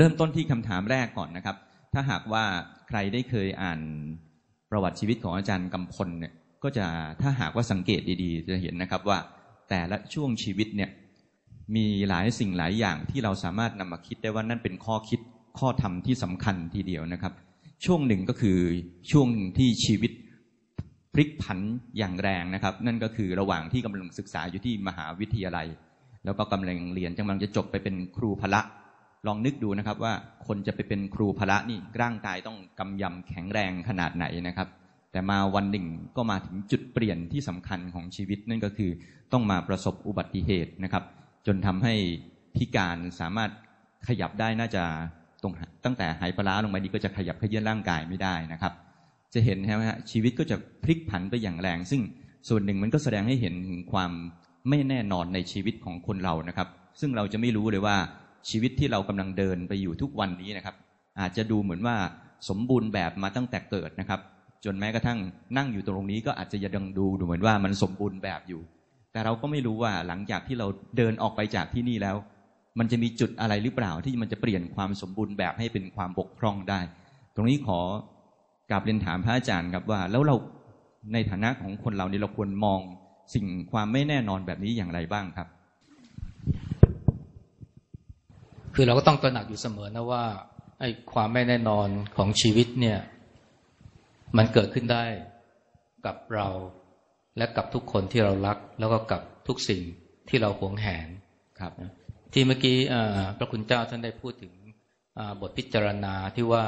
เริ่มต้นที่คำถามแรกก่อนนะครับ ถ้าหากว่าใครได้เคยอ่านประวัติชีวิตของอาจารย์กำพลเนี่ยก็จะถ้าหากว่าสังเกตดีๆ จะเห็นนะครับว่าแต่ละช่วงชีวิตเนี่ยมีหลายสิ่งหลายอย่างที่เราสามารถนำมาคิดได้ว่านั่นเป็นข้อคิดข้อธรรมที่สำคัญทีเดียวนะครับ ช่วงหนึ่งก็คือช่วงที่ชีวิตพลิกผันอย่างแรงนะครับ นั่นก็คือระหว่างที่กำลังศึกษาอยู่ที่มหาวิทยาลัย แล้วก็กำลังเรียนกำลังจะจบไปเป็นครูพละ ลองนึกดูนะครับว่าคนจะไปเป็นครูพละนี่ร่างกายต้องกำยำแข็งแรงขนาดไหนนะครับ แต่มาวันหนึ่งก็มาถึงจุดเปลี่ยนที่สำคัญของชีวิตนั่นก็คือต้องมาประสบอุบัติเหตุนะครับ จนทำให้พิการสามารถขยับได้น่าจะตรงตั้งแต่หายปลาลงมานี้ก็จะขยับขยื่นร่างกายไม่ได้นะครับ จะเห็นใช่ไหมฮะชีวิตก็จะพลิกผันไปอย่างแรง ซึ่งส่วนหนึ่งมันก็แสดงให้เห็นถึงความไม่แน่นอนในชีวิตของคนเรานะครับ ซึ่งเราจะไม่รู้เลยว่า ชีวิตที่เรากำลังเดินไปอยู่ทุกวันนี้นะครับ อาจจะดูเหมือนว่าสมบูรณ์แบบมาตั้งแต่เกิดนะครับ จนแม้กระทั่งนั่งอยู่ตรงนี้ก็อาจจะยังดูดูเหมือนว่ามันสมบูรณ์แบบอยู่ แต่เราก็ไม่รู้ว่าหลังจากที่เราเดินออกไปจากที่นี่แล้ว มันจะมีจุดอะไรหรือเปล่าที่มันจะเปลี่ยนความสมบูรณ์แบบให้เป็นความบกพร่องได้ ตรงนี้ขอกราบเรียนถามพระอาจารย์ครับว่าแล้วเราในฐานะของคนเราเนี่ยเราควรมองสิ่งความไม่แน่นอนแบบนี้อย่างไรบ้างครับ คือเราก็ต้องตระหนักอยู่เสมอนะว่าไอ้ความไม่แน่นอนของชีวิตเนี่ย มันเกิดขึ้นได้กับเราและกับทุกคนที่เรารัก แล้วก็กับทุกสิ่งที่เราหวงแหนครับที่เมื่อกี้พระคุณเจ้าท่านได้พูดถึงบทพิจารณาที่ว่า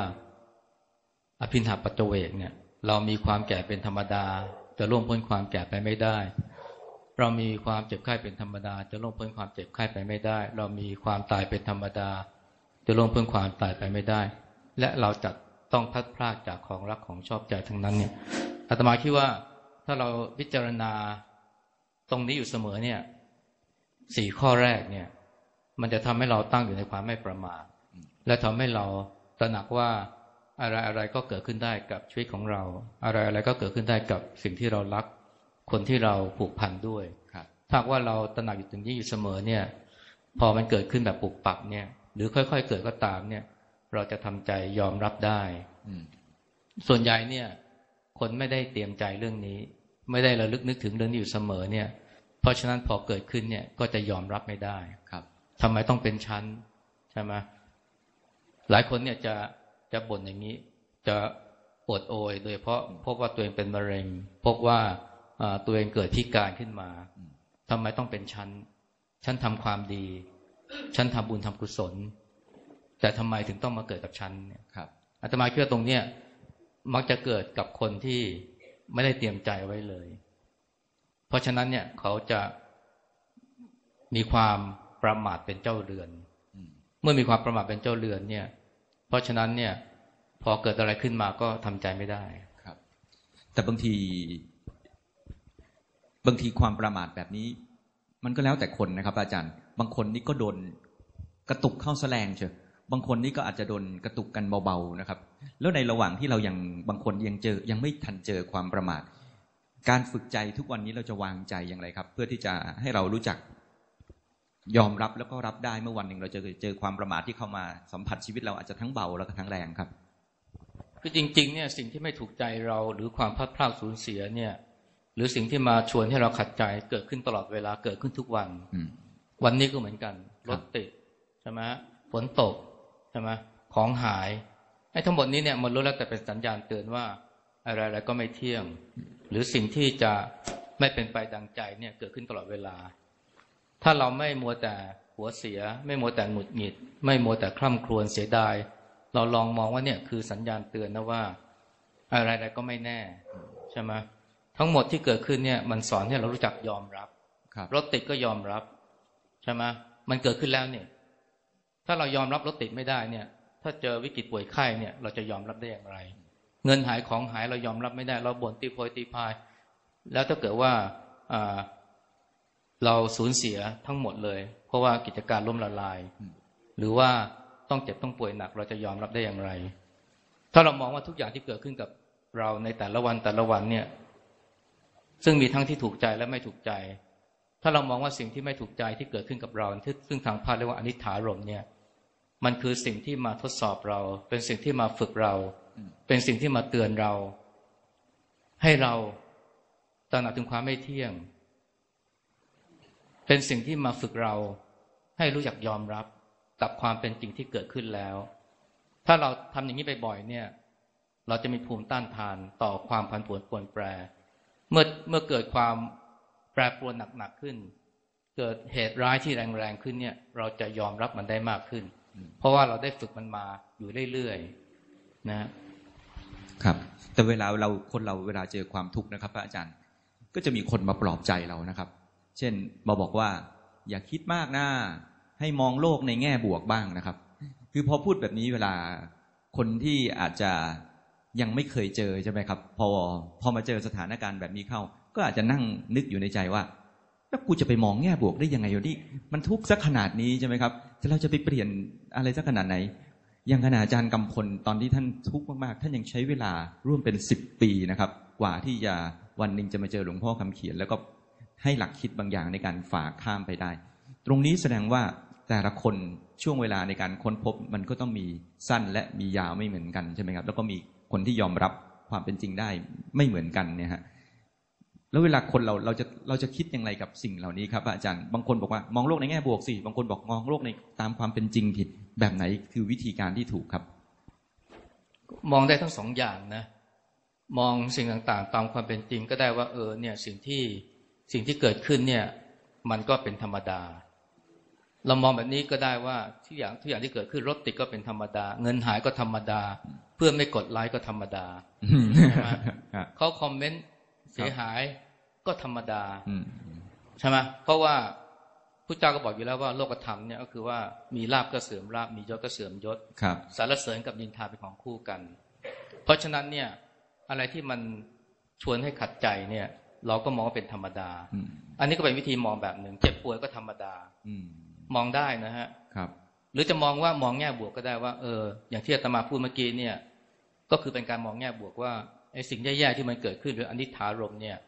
อภินหาปัจเจเวกเนี่ย เรามีความแก่เป็นธรรมดา จะร่วมพ้นความแก่ไปไม่ได้ เรามีความเจ็บไข้เป็นธรรมดา จะล่วงพ้นความเจ็บไข้ไปไม่ได้ เรามีความตายเป็นธรรมดา จะล่วงพ้นความตายไปไม่ได้ และเราจะต้องพัดพลาดจากของรักของชอบใจทั้งนั้นเนี่ยอาตมาคิดว่าถ้าเราพิจารณาตรงนี้อยู่เสมอเนี่ยสี่ข้อแรกเนี่ย มันจะทำให้เราตั้งอยู่ในความไม่ประมาทและทำให้เราตระหนักว่าอะไรอะไรก็เกิดขึ้นได้กับชีวิตของเรา อะไรอะไรก็เกิดขึ้นได้กับสิ่งที่เรารัก คนที่เราผูกพันด้วยถ้าว่าเราตระหนักอยู่ตรงนี้อยู่เสมอเนี่ย พอมันเกิดขึ้นแบบปุกปักเนี่ย หรือค่อยๆเกิดก็ตามเนี่ย เราจะทำใจยอมรับได้ส่วนใหญ่เนี่ย คนไม่ได้เตรียมใจเรื่องนี้ ไม่ได้ระลึกนึกถึงเรื่องนี้อยู่เสมอเนี่ย เพราะฉะนั้นพอเกิดขึ้นเนี่ย ก็จะยอมรับไม่ได้ครับทำไมต้องเป็นชั้นใช่ไหมหลายคนเนี่ยจะจะบ่นอย่างนี้ จะปวดโอย โดยเพราะพบว่าตัวเองเป็นมะเร็งพบว่า ตัวเองเกิดพิการขึ้นมาทำไมต้องเป็นชั้น ชั้นทำความดี ชั้นทำบุญทำกุศล แต่ทำไมถึงต้องมาเกิดกับชั้นเนี่ยครับอาตมาคิดว่าตรงเนี้ยมักจะเกิดกับคนที่ไม่ได้เตรียมใจไว้เลย เพราะฉะนั้นเนี่ยเขาจะมีความประมาทเป็นเจ้าเรือน เมื่อมีความประมาทเป็นเจ้าเรือนเนี่ย เพราะฉะนั้นเนี่ย พอเกิดอะไรขึ้นมาก็ทำใจไม่ได้ครับ แต่บางที บางทีความประมาทแบบนี้ มันก็แล้วแต่คนนะครับ อาจารย์ บางคนนี่ก็โดนกระตุกเข้าแสลงเชียวบางคนนี่ก็อาจจะโดนกระตุกกันเบาๆนะครับ แล้วในระหว่างที่เรายังบางคนยังเจอยังไม่ทันเจอความประมาท การฝึกใจทุกวันนี้เราจะวางใจอย่างไรครับ เพื่อที่จะให้เรารู้จักยอมรับแล้วก็รับได้เมื่อวันหนึ่งเราจะเจอความประมาทที่เข้ามาสัมผัสชีวิตเราอาจจะทั้งเบาแล้วก็ทั้งแรงครับคือจริง ๆ เนี่ยสิ่งที่ไม่ถูกใจเราหรือความพลาดพลาดสูญเสียเนี่ย หรือสิ่งที่มาชวนให้เราขัดใจเกิดขึ้นตลอดเวลาเกิดขึ้นทุกวันวันนี้ก็เหมือนกันรถติดใช่ไหมฝนตกใช่ไหมของหายไอ้ทั้งหมดนี้เนี่ยมันรู้แล้วแต่เป็นสัญญาณเตือนว่า อะไรๆก็ไม่เที่ยง หรือสิ่งที่จะไม่เป็นไปดังใจเนี่ยเกิดขึ้นตลอดเวลา ถ้าเราไม่มัวแต่หัวเสีย ไม่มัวแต่หงุดหงิด ไม่มัวแต่คร่ำครวญเสียดาย เราลองมองว่าเนี่ยคือสัญญาณเตือนนะว่า อะไรๆก็ไม่แน่ใช่ไหม ทั้งหมดที่เกิดขึ้นเนี่ย มันสอนให้เรารู้จักยอมรับรรถติดก็ยอมรับใช่ไหมมันเกิดขึ้นแล้วเนี่ย ถ้าเรายอมรับรถติดไม่ได้เนี่ย ถ้าเจอวิกฤตป่วยไข้เนี่ย เราจะยอมรับได้อย่างไร เงินหายของหายเรายอมรับไม่ได้ เราบ่นตีโพยตีพาย แล้วถ้าเกิดว่าเราสูญเสียทั้งหมดเลย เพราะว่ากิจการล่มละลาย หรือว่าต้องเจ็บต้องป่วยหนัก เราจะยอมรับได้อย่างไร ถ้าเรามองว่าทุกอย่างที่เกิดขึ้นกับเราในแต่ละวันแต่ละวันเนี่ย ซึ่งมีทั้งที่ถูกใจและไม่ถูกใจ ถ้าเรามองว่าสิ่งที่ไม่ถูกใจที่เกิดขึ้นกับเรา ซึ่งทางพาเรียกว่าอนิถารมเนี่ยมันคือสิ่งที่มาทดสอบเรา เป็นสิ่งที่มาฝึกเรา เป็นสิ่งที่มาเตือนเรา ให้เราตระหนักถึงความไม่เที่ยง เป็นสิ่งที่มาฝึกเรา ให้รู้จักยอมรับกับความเป็นจริงที่เกิดขึ้นแล้ว ถ้าเราทำอย่างนี้ไปบ่อยเนี่ย เราจะมีภูมิต้านทานต่อความผันผวนปวนแปร เมื่อเมื่อเกิดความแปรปรวนหนักๆขึ้น เกิดเหตุร้ายที่แรงๆขึ้นเนี่ย เราจะยอมรับมันได้มากขึ้น เพราะว่าเราได้ฝึกมันมาอยู่เรื่อยๆนะครับ แต่เวลาเราคนเราเวลาเจอความทุกข์นะครับ พระอาจารย์ ก็จะมีคนมาปลอบใจเรานะครับ เช่นมาบอกว่า อย่าคิดมากนะให้มองโลกในแง่บวกบ้างนะครับ คือพอพูดแบบนี้เวลาคนที่อาจจะ ยังไม่เคยเจอใช่ไหมครับ พอพอมาเจอสถานการณ์แบบนี้เข้า ก็อาจจะนั่งนึกอยู่ในใจว่าแล้วกูจะไปมองแง่บวกได้ยังไงอยู่นี่มันทุกข์สักขนาดนี้ใช่ไหมครับแต่เราจะไปเปลี่ยนอะไรสักขนาดไหนย่างขณะอาจารย์กำพลตอนที่ท่านทุกข์มากๆ ท่านยังใช้เวลาร่วมเป็นสิบปีนะครับ กว่าที่จะวันหนึ่งจะมาเจอหลวงพ่อคำเขียน แล้วก็ให้หลักคิดบางอย่างในการฝ่าข้ามไปได้ ตรงนี้แสดงว่าแต่ละคนช่วงเวลาในการค้นพบมันก็ต้องมีสั้นและมียาวไม่เหมือนกันใช่ไหมครับ แล้วก็มี คนที่ยอมรับความเป็นจริงได้ไม่เหมือนกันเนี่ยฮะแล้วเวลาคนเราเราจะเราจะคิดอย่างไรกับสิ่งเหล่านี้ครับอาจารย์บางคนบอกว่ามองโลกในแง่บวกสิบางคนบอกมองโลกในตามความเป็นจริงผิดแบบไหนคือวิธีการที่ถูกครับ มองได้ทั้งสองอย่างนะ มองสิ่งต่างๆ ตามความเป็นจริงก็ได้ว่าเออเนี่ยสิ่งที่สิ่งที่เกิดขึ้นเนี่ย มันก็เป็นธรรมดา เรามองแบบนี้ก็ได้ว่าทุกอย่างทุกอย่างที่เกิดขึ้นรถติดก็เป็นธรรมดา เงินหายก็ธรรมดา เพื่อนไม่กดไลค์ก็ธรรมดาครับเขาคอมเมนต์เสียหายก็ธรรมดาอืมใช่ไหมเพราะว่าพระเจ้าก็บอกอยู่แล้วว่าโลกธรรมเนี่ยก็คือว่ามีลาบก็เสื่อมลาบมียศก็เสื่อมยศครับสารเสริญกับนินทาเป็นของคู่กัน เพราะฉะนั้นเนี่ย อะไรที่มันชวนให้ขัดใจเนี่ย เราก็มองว่าเป็นธรรมดาอืมอันนี้ก็เป็นวิธีมองแบบหนึ่งเจ็บป่วยก็ธรรมดาอื มมองได้นะฮะครับ หรือจะมองว่ามองแง่บวกก็ได้ว่า เออ อย่างที่อาตมาพูดเมื่อกี้เนี่ย ก็คือเป็นการมองแง่บวกว่าไอ้สิ่งแย่ๆที่มันเกิดขึ้นหรืออนิจฐารมณ์เนี่ย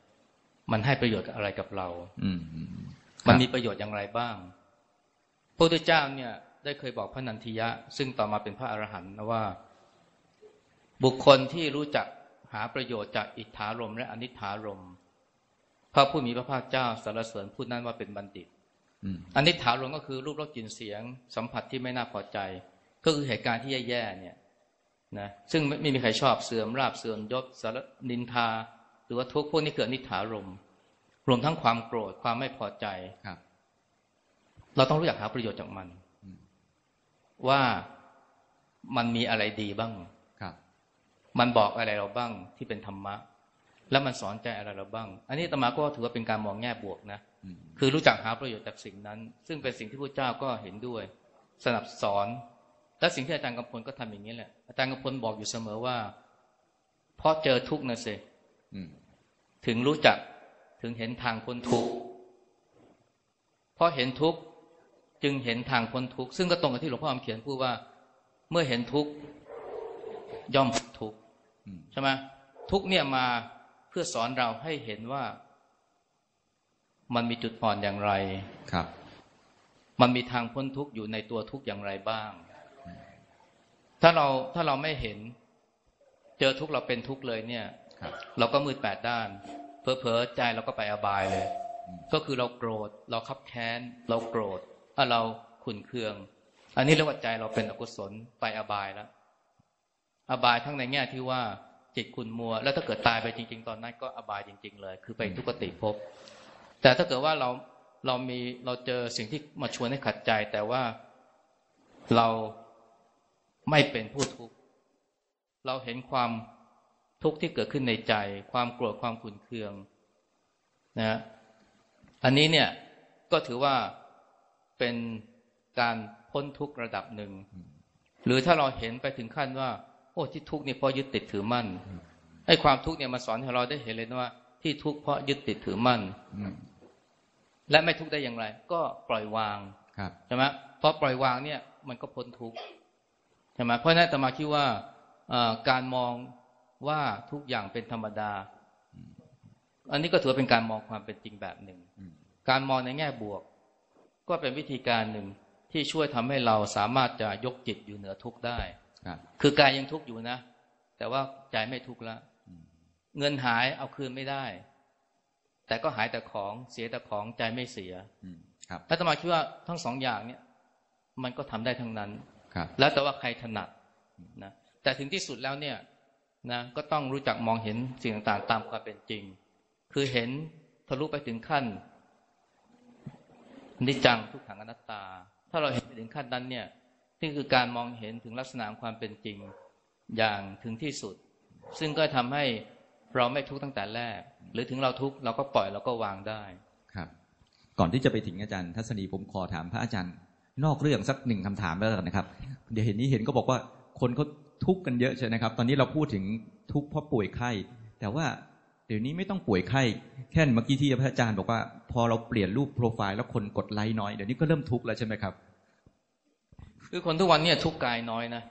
มันให้ประโยชน์อะไรกับเรา อืมอืมมันมีประโยชน์อย่างไรบ้างพระพุทธเจ้าเนี่ย ได้เคยบอกพระนันทิยะ ซึ่งต่อมาเป็นพระอรหันต์นะว่า บุคคลที่รู้จักหาประโยชน์จากอิทธารมณ์และอนิถารมณ์พระผู้มีพระภาคเจ้าสรรเสริญผู้นั้นว่าเป็นบัณฑิต อืมอนิถารมณ์ก็คือรูปรสกลิ่นเสียง สัมผัสที่ไม่น่าพอใจ ก็คือเหตุการณ์ที่แย่ๆเนี่ยนะซึ่งไม่ไม่มีใครชอบเสื่อมราบเสื่อมยศสารนินทา หรือว่าทุกข์พวกนี้เกิดอนิถารมณ์รวมทั้งความโกรธความไม่พอใจครับ เราต้องรู้จักหาประโยชน์จากมันอืมว่ามันมีอะไรดีบ้างครับ มันบอกอะไรเราบ้างที่เป็นธรรมะ แล้วมันสอนใจอะไรเราบ้าง อันนี้อาตมาก็ถือว่าเป็นการมองแง่บวกนะอืม คือรู้จักหาประโยชน์จากสิ่งนั้น ซึ่งเป็นสิ่งที่พระเจ้าก็เห็นด้วย สนับสอน และสิ่งที่อาจารย์กำพลก็ทำอย่างนี้แหละ อาจารย์กำพลบอกอยู่เสมอว่า เพราะเจอทุกข์นะสิอืมถึงรู้จักถึงเห็นทางพ้นทุกข์เพราะเห็นทุกข์จึงเห็นทางพ้นทุกข์ซึ่งก็ตรงกับที่หลวงพ่อคำเขียนพูดว่า เมื่อเห็นทุกข์ย่อมพ้นทุกข์อืมใช่ไหมทุกข์เนี่ยมาเพื่อสอนเราให้เห็นว่า มันมีจุดอ่อนอย่างไรครับ มันมีทางพ้นทุกข์อยู่ในตัวทุกข์อย่างไรบ้าง ถ้าเราถ้าเราไม่เห็น เจอทุกข์เราเป็นทุกข์เลยเนี่ยครับเราก็มืดแปดด้าน เพอเพอๆใจเราก็ไปอบายเลยอืมก็คือเราโกรธ เราคับแค้น เราโกรธอะเราขุนเคือง อันนี้เรียกว่าใจเราเป็นอกุศลไปอบายแล้ว อบายทั้งในแง่ที่ว่าจิตคุณมัว แล้วถ้าเกิดตายไปจริง ๆ ตอนนั้นก็อบายจริง ๆ เลย คือไปทุกขติภพ แต่ถ้าเกิดว่าเราเรามีเราเจอสิ่งที่มาชวนให้ขัดใจ แต่ว่าเราไม่เป็นผู้ทุกข์เราเห็นความทุกข์ที่เกิดขึ้นในใจ ความโกรธความขุ่นเคืองนะอันนี้เนี่ยก็ถือว่าเป็นการพ้นทุกข์ระดับหนึ่ง หรือถ้าเราเห็นไปถึงขั้นว่า โอ้ที่ทุกข์เนี่ยเพราะยึดติดถือมั่นไอ้ความทุกข์เนี่ยมาสอนให้เราได้เห็นเลยนะว่า ที่ทุกข์เพราะยึดติดถือมั่นอืม และไม่ทุกข์ได้อย่างไร ก็ปล่อยวางครับใช่ไหมเพราะปล่อยวางเนี่ยมันก็พ้นทุกข์ใช่ไหมเพราะฉะนั้นอาตมาคิดว่าเอ่อการมองว่าทุกอย่างเป็นธรรมดา อันนี้ก็ถือว่าเป็นการมองความเป็นจริงแบบหนึ่งอืมการมองในแง่บวก ก็เป็นวิธีการหนึ่งที่ช่วยทำให้เราสามารถจะยกจิตอยู่เหนือทุกข์ได้ครับคือกายยังทุกข์อยู่นะ แต่ว่าใจไม่ทุกข์แล้วอืมเงินหายเอาคืนไม่ได้ แต่ก็หายแต่ของเสียแต่ของใจไม่เสียอืมครับอาตมาคิดว่าทั้งสองอย่างเนี่ย มันก็ทำได้ทั้งนั้นครับ แล้วแต่ว่าใครถนัดนะแต่ถึงที่สุดแล้วเนี่ยนะก็ต้องรู้จักมองเห็นสิ่งต่างๆ ตามความเป็นจริง คือเห็นทะลุไปถึงขั้นนิจจังทุกขังอนัตตา ถ้าเราเห็นไปถึงขั้นนั้นเนี่ยนี่คือการมองเห็นถึงลักษณะของความเป็นจริงอย่างถึงที่สุด ซึ่งก็ทำให้ เราไม่ทุกข์ตั้งแต่แรก หรือถึงเราทุกข์เราก็ปล่อยเราก็วางได้ครับ ก่อนที่จะไปถึงอาจารย์ทัศนีผมขอถามพระอาจารย์ นอกเรื่องสักหนึ่งคำถามแล้วกันนะครับ เดี๋ยวเห็นนี้เห็นก็บอกว่าคนเขาทุกข์กันเยอะใช่ไหมครับ ตอนนี้เราพูดถึงทุกข์เพราะป่วยไข้ แต่ว่าเดี๋ยวนี้ไม่ต้องป่วยไข้แค่เมื่อกี้ที่พระอาจารย์บอกว่า พอเราเปลี่ยนรูปโปรไฟล์แล้วคนกดไลค์น้อยเดี๋ยวนี้ก็เริ่มทุกข์แล้วใช่ไหมครับ คือคนทุกวันเนี่ยทุกข์กายน้อยนะ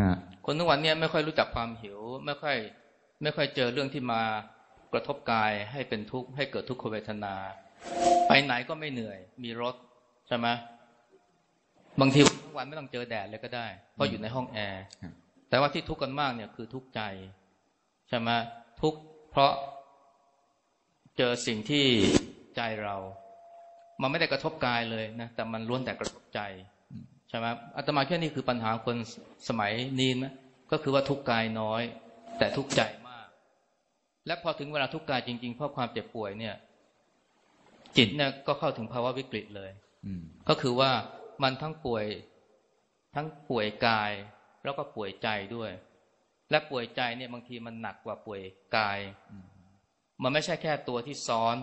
ฮะคนทุกวันเนี่ยไม่ค่อยรู้จักความหิว ไม่ค่อย ไม่ค่อยเจอเรื่องที่มากระทบกายให้เป็นทุกข์ให้เกิดทุกขเวทนา ไปไหนก็ไม่เหนื่อย มีรถใช่ไหมบางทีทุกวันไม่ต้องเจอแดดเลยก็ได้ เพราะอยู่ในห้องแอร์แต่ว่าที่ทุกข์กันมากเนี่ยคือทุกข์ใจใช่ไหมทุกข์เพราะเจอสิ่งที่ใจเรา มันไม่ได้กระทบกายเลยนะแต่มันล้วนแต่กระทบใจใช่ไหมอาตมาแค่นี้คือปัญหาคนสมัยนี้นะก็คือว่าทุกข์กายน้อย แต่ทุกข์ใจ และพอถึงเวลาทุกข์กายจริงๆเพราะความเจ็บป่วยเนี่ย จิตเนี่ยก็เข้าถึงภาวะวิกฤตเลยอืมก็คือว่ามันทั้งป่วย ทั้งป่วยกาย แล้วก็ป่วยใจด้วย และป่วยใจเนี่ยบางทีมันหนักกว่าป่วยกายอืมมันไม่ใช่แค่ตัวที่ซ้อน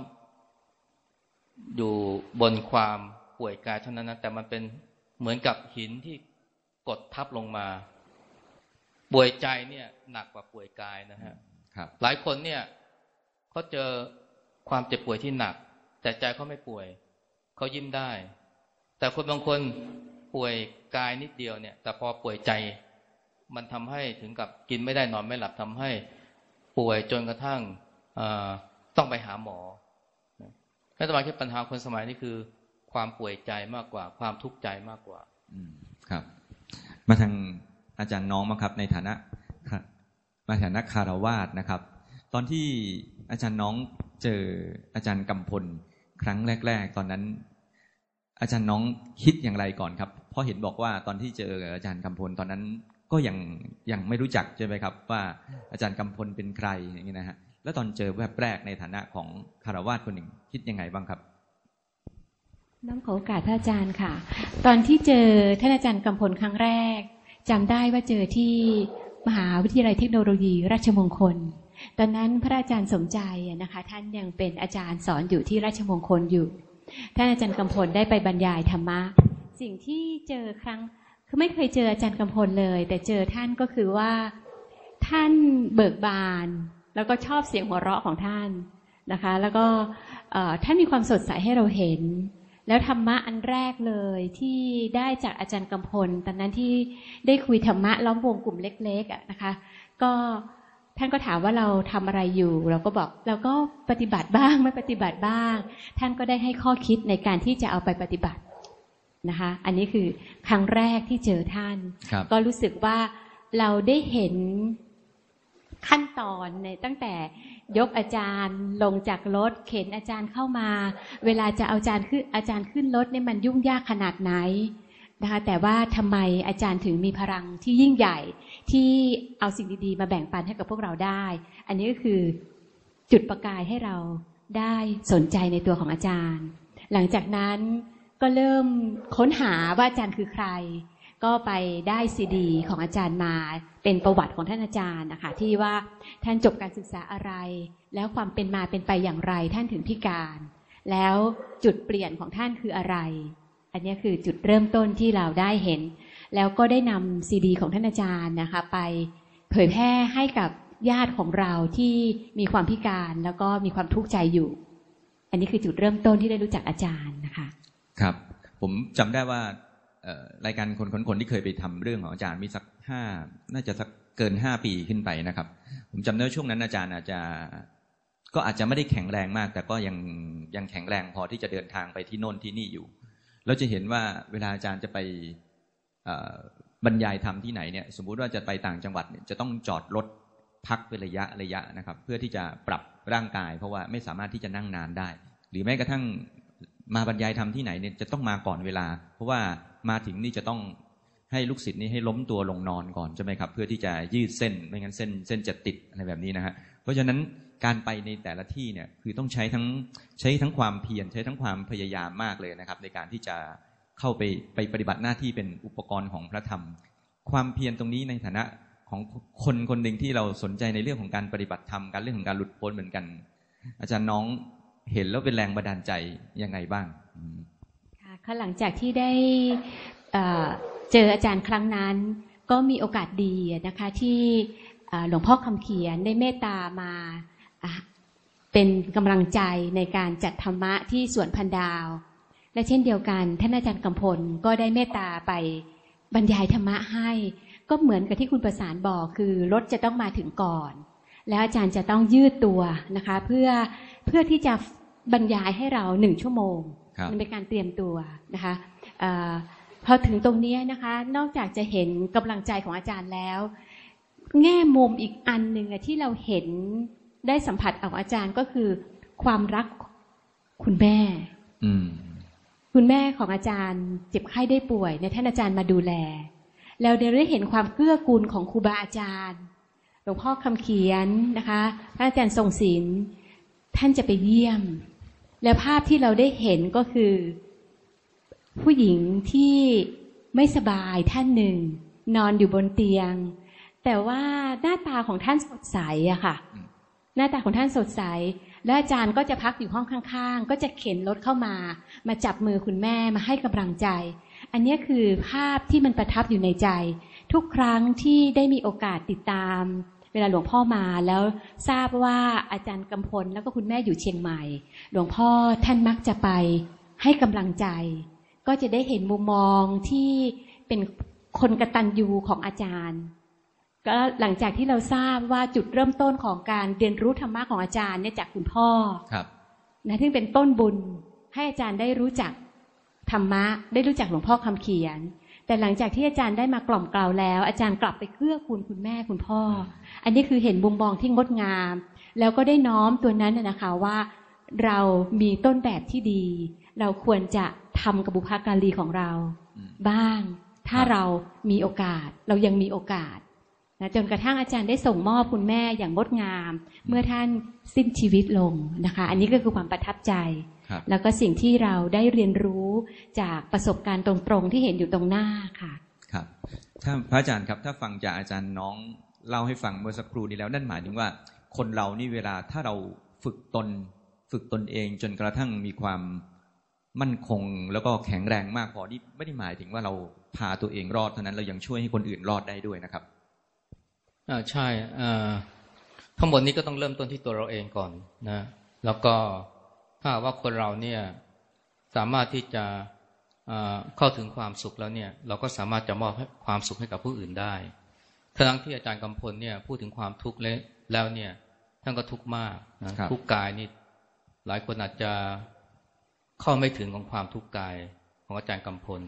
อยู่บนความป่วยกายเท่านั้นนะแต่มันเป็นเหมือนกับหินที่กดทับลงมา ป่วยใจเนี่ย หนักกว่าป่วยกายนะฮะครับ หลายคนเนี่ยเขาเจอความเจ็บป่วยที่หนัก แต่ใจเขาไม่ป่วยเขายิ้มได้ แต่คนบางคนป่วยกายนิดเดียวเนี่ย แต่พอป่วยใจ มันทำให้ถึงกับกินไม่ได้นอนไม่หลับทำให้ป่วยจนกระทั่งเอ่อต้องไปหาหมอและต่อมาที่ปัญหาคนสมัยนี้คือ ความป่วยใจมากกว่า ความทุกข์ใจมากกว่า อืมครับ มาทางอาจารย์น้องมางครับในฐานะครับ มาฐานะคารวาสนะครับ ตอนที่อาจารย์น้องเจออาจารย์กำพลครั้งแรก ๆ ตอนนั้น อาจารย์น้องคิดอย่างไรก่อนครับเพราะเห็นบอกว่าตอนที่เจออาจารย์กำพลตอนนั้นก็ยังยังไม่รู้จักใช่ไหมครับ ว่าอาจารย์กำพลเป็นใครอย่างนี้นะฮะแล้วตอนเจอแบบแรกในฐานะของคารวาสคนหนึ่งคิดยังไงบ้างครับน้องขอโอกาสพระอาจารย์ค่ะ ตอนที่เจอท่านอาจารย์กำพลครั้งแรกจำได้ว่าเจอที่ มหาวิทยาลัยเทคโนโลยี ราชมงคล ตอนนั้นพระอาจารย์สมใจนะคะ ท่านยังเป็นอาจารย์สอนอยู่ที่ราชมงคลอยู่ ท่านอาจารย์กำพลได้ไปบรรยายธรรมะ สิ่งที่เจอครั้งคือไม่เคยเจออาจารย์กำพลเลย แต่เจอท่านก็คือว่าท่านเบิกบาน แล้วก็ชอบเสียงหัวเราะของท่านนะคะ แล้วก็ท่านมีความสดใสให้เราเห็น แล้วธรรมะอันแรกเลยที่ได้จากอาจารย์กำพล ตอนนั้นที่ได้คุยธรรมะล้อมวงกลุ่มเล็กๆอะนะคะ ก็ท่านก็ถามว่าเราทำอะไรอยู่ เราก็บอกเราก็ปฏิบัติบ้างไม่ปฏิบัติบ้าง ท่านก็ได้ให้ข้อคิดในการที่จะเอาไปปฏิบัตินะคะ อันนี้คือครั้งแรกที่เจอท่านครับก็รู้สึกว่าเราได้เห็นขั้นตอนในตั้งแต่ ยกอาจารย์ลงจากรถ เข็นอาจารย์เข้ามา เวลาจะเอาอาจารย์ขึ้นอาจารย์ขึ้นรถเนี่ยมันยุ่งยากขนาดไหนนะคะแต่ว่าทำไมอาจารย์ถึงมีพลังที่ยิ่งใหญ่ที่เอาสิ่งดีๆ มาแบ่งปันให้กับพวกเราได้ อันนี้ก็คือจุดประกายให้เราได้สนใจในตัวของอาจารย์ หลังจากนั้นก็เริ่มค้นหาว่าอาจารย์คือใคร ก็ไปได้ซีดีของอาจารย์มาเป็นประวัติของท่านอาจารย์นะคะที่ว่าท่านจบการศึกษาอะไร แล้วความเป็นมาเป็นไปอย่างไรท่านถึงพิการ แล้วจุดเปลี่ยนของท่านคืออะไร อันนี้คือจุดเริ่มต้นที่เราได้เห็น แล้วก็ได้นำซีดีของท่านอาจารย์นะคะไปเผยแพร่ให้กับญาติของเราที่มีความพิการแล้วก็มีความทุกข์ใจอยู่ อันนี้คือจุดเริ่มต้นที่ได้รู้จักอาจารย์นะคะ ครับ ผมจำได้ว่า รายการคนคนคนที่เคยไปทำเรื่องของอาจารย์มีสักห้าน่าจะสักเกินห้าปีขึ้นไปนะครับ ผมจำได้ว่าช่วงนั้นอาจารย์อาจจะก็อาจจะไม่ได้แข็งแรงมาก แต่ก็ยังยังแข็งแรงพอที่จะเดินทางไปที่โน่นที่นี่อยู่เราจะเห็นว่าเวลาอาจารย์จะไปบรรยายธรรมที่ไหนเนี่ยสมมุติว่าจะไปต่างจังหวัดเนี่ยจะต้องจอดรถพักเป็นระยะระยะนะครับ เพื่อที่จะปรับร่างกาย เพราะว่าไม่สามารถที่จะนั่งนานได้ หรือแม้กระทั่ง มาบรรยายธรรมที่ไหนเนี่ยจะต้องมาก่อนเวลา เพราะว่ามาถึงนี่จะต้องให้ลูกศิษย์นี่ให้ล้มตัวลงนอนก่อนใช่ไหมครับเพื่อที่จะยืดเส้นไม่งั้นเส้นเส้นจะติดอะไรแบบนี้นะฮะเพราะฉะนั้นการไปในแต่ละที่เนี่ยคือต้องใช้ทั้งใช้ทั้งความเพียรใช้ทั้งความพยายามมากเลยนะครับ ในการที่จะเข้าไปไปปฏิบัติหน้าที่เป็นอุปกรณ์ของพระธรรม ความเพียรตรงนี้ในฐานะของคนคนหนึ่งที่เราสนใจในเรื่องของการปฏิบัติธรรมการเรื่องของการหลุดพ้นเหมือนกัน อาจารย์น้อง เห็นแล้วเป็นแรงบันดาลใจยังไงบ้างค่ะหลังจากที่ได้เจออาจารย์ครั้งนั้น ก็มีโอกาสดีนะคะที่หลวงพ่อคำเขียนได้เมตตามาเป็นกำลังใจในการจัดธรรมะที่สวนพันดาว และเช่นเดียวกันท่านอาจารย์กำพลก็ได้เมตตาไปบรรยายธรรมะให้ ก็เหมือนกับที่คุณประสานบอกคือรถจะต้องมาถึงก่อน แล้วอาจารย์จะต้องยืดตัวนะคะ เพื่อเพื่อที่จะ บรรยายให้เราหนึ่งชั่วโมงครับมันเป็นการเตรียมตัวนะคะเออพอถึงตรงเนี้ยนะคะ นอกจากจะเห็นกำลังใจของอาจารย์แล้ว แง่มุมอีกอันหนึ่งอะที่เราเห็นได้สัมผัสของอาจารย์ก็คือ ความรักคุณแม่อืมคุณแม่ของอาจารย์เจ็บไข้ได้ป่วยในยท่านอาจารย์มาดูแล แล้วเดี๋ยวได้เห็นความเกื้อกูลของครูบาอาจารย์หลวงพ่อคำเขียนนะคะท่านอาจารย์ทรงศิลป์ท่านจะไปเยี่ยม แล้วภาพที่เราได้เห็นก็คือ ผู้หญิงที่ไม่สบายท่านหนึ่ง นอนอยู่บนเตียง แต่ว่าหน้าตาของท่านสดใสอะค่ะ หน้าตาของท่านสดใส และอาจารย์ก็จะพักอยู่ห้องข้าง ๆ ก็จะเข็นรถเข้ามา มาจับมือคุณแม่มาให้กำลังใจ อันนี้คือภาพที่มันประทับอยู่ในใจ ทุกครั้งที่ได้มีโอกาสติดตาม เวลาหลวงพ่อมาแล้วทราบว่าอาจารย์กำพลแล้วก็คุณแม่อยู่เชียงใหม่ หลวงพ่อท่านมักจะไปให้กำลังใจ ก็จะได้เห็นมุมมองที่เป็นคนกตัญญูของอาจารย์ ก็หลังจากที่เราทราบว่าจุดเริ่มต้นของการเรียนรู้ธรรมะของอาจารย์เนี่ยจากคุณพ่อครับนะซึ่งเป็นต้นบุญให้อาจารย์ได้รู้จักธรรมะ ได้รู้จักหลวงพ่อคำเขียน แต่หลังจากที่อาจารย์ได้มากล่อมกล่าวแล้ว อาจารย์กลับไปเกื้อกูลคุณแม่คุณพ่อ อันนี้คือเห็นมุมมองที่งดงาม แล้วก็ได้น้อมตัวนั้นน่ะนะคะว่าเรามีต้นแบบที่ดี เราควรจะทำกับบุพการีของเราอืมบ้าง ถ้าครับเรามีโอกาสเรายังมีโอกาสนะจนกระทั่งอาจารย์ได้ส่งมอบคุณแม่อย่างงดงาม เมื่อท่านสิ้นชีวิตลงนะคะ อันนี้ก็คือความประทับใจครับแล้วก็สิ่งที่เราได้เรียนรู้จากประสบการณ์ตรงๆ ที่เห็นอยู่ตรงหน้าค่ะ ครับ ถ้าพระอาจารย์ครับถ้าฟังจากอาจารย์น้อง เล่าให้ฟังเมื่อสักครู่นี้แล้ว นั่นหมายถึงว่า คนเรานี่เวลาถ้าเราฝึกตน ฝึกตนเองจนกระทั่งมีความมั่นคงแล้วก็แข็งแรงมากพอนี่ไม่ได้หมายถึงว่าเราพาตัวเองรอดเท่านั้นเรายังช่วยให้คนอื่นรอดได้ด้วยนะครับอ่าใช่อ่าข้างบนนี้ก็ต้องเริ่มต้นที่ตัวเราเองก่อนนะ แล้วก็ถ้าว่าคนเราเนี่ยสามารถที่จะอ่าเข้าถึงความสุขแล้วเนี่ย เราก็สามารถจะมอบความสุขให้กับผู้อื่นได้ ทั้งที่อาจารย์กำพลเนี่ยพูดถึงความทุกข์และแล้วเนี่ยท่านก็ทุกข์มากนะครับทุกข์กายนี่หลายคนอาจจะเข้าไม่ถึงของความทุกข์กายของอาจารย์กำพล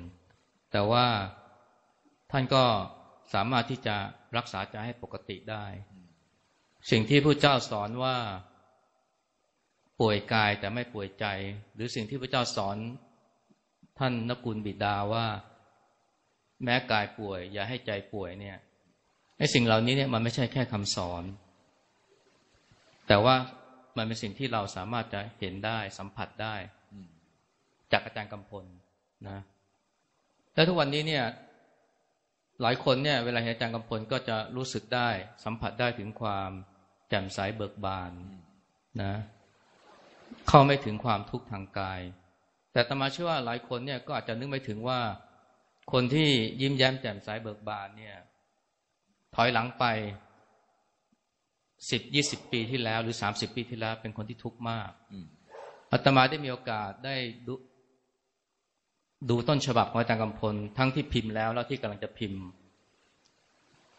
แต่ว่าท่านก็สามารถที่จะรักษาใจให้ปกติได้ สิ่งที่พระเจ้าสอนว่าป่วยกายแต่ไม่ป่วยใจ หรือสิ่งที่พระเจ้าสอน ท่านนกุลบิดาว่า แม้กายป่วย อย่าให้ใจป่วยเนี่ย ไอ้สิ่งเหล่านี้เนี่ยมันไม่ใช่แค่คำสอน แต่ว่ามันเป็นสิ่งที่เราสามารถจะเห็นได้สัมผัสได้จากอาจารย์กำพลนะแล้วทุกวันนี้เนี่ย หลายคนเนี่ย เวลาเห็นอาจารย์กำพลก็จะรู้สึกได้ สัมผัสได้ถึงความแจ่มใสเบิกบานนะ เข้าไม่ถึงความทุกข์ทางกาย แต่ตมาเชื่อว่าหลายคนเนี่ยก็อาจจะนึกไม่ถึงว่า คนที่ยิ้มแย้มแจ่มใสเบิกบานเนี่ย ถอยหลังไปสิบยี่สิบปีที่แล้ว หรือสามสิบปีที่แล้ว เป็นคนที่ทุกข์มากอืมอาตมาได้มีโอกาสได้ดูดูต้นฉบับของอาจารย์กำพล ทั้งที่พิมพ์แล้วแล้วที่กำลังจะพิมพ์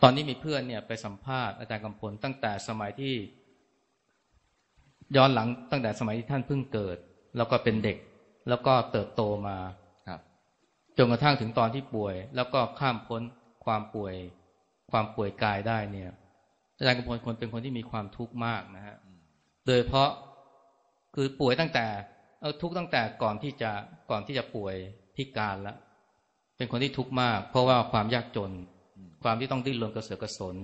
ตอนนี้มีเพื่อนเนี่ย ไปสัมภาษณ์อาจารย์กำพล ตั้งแต่สมัยที่ย้อนหลังตั้งแต่สมัยที่ท่านเพิ่งเกิด แล้วก็เป็นเด็ก แล้วก็เติบโตมาครับจนกระทั่งถึงตอนที่ป่วย แล้วก็ข้ามพ้นความป่วย ความป่วยกายได้เนี่ยอาจารย์กำพลคนเป็นคนที่มีความทุกข์มากนะฮะโดยเฉพาะคือป่วยตั้งแต่เออทุกข์ตั้งแต่ก่อนที่จะก่อนที่จะป่วยพิการแล้วเป็นคนที่ทุกข์มาก เพราะว่าความยากจน ความที่ต้องดิ้นรนกระเสือกกระสน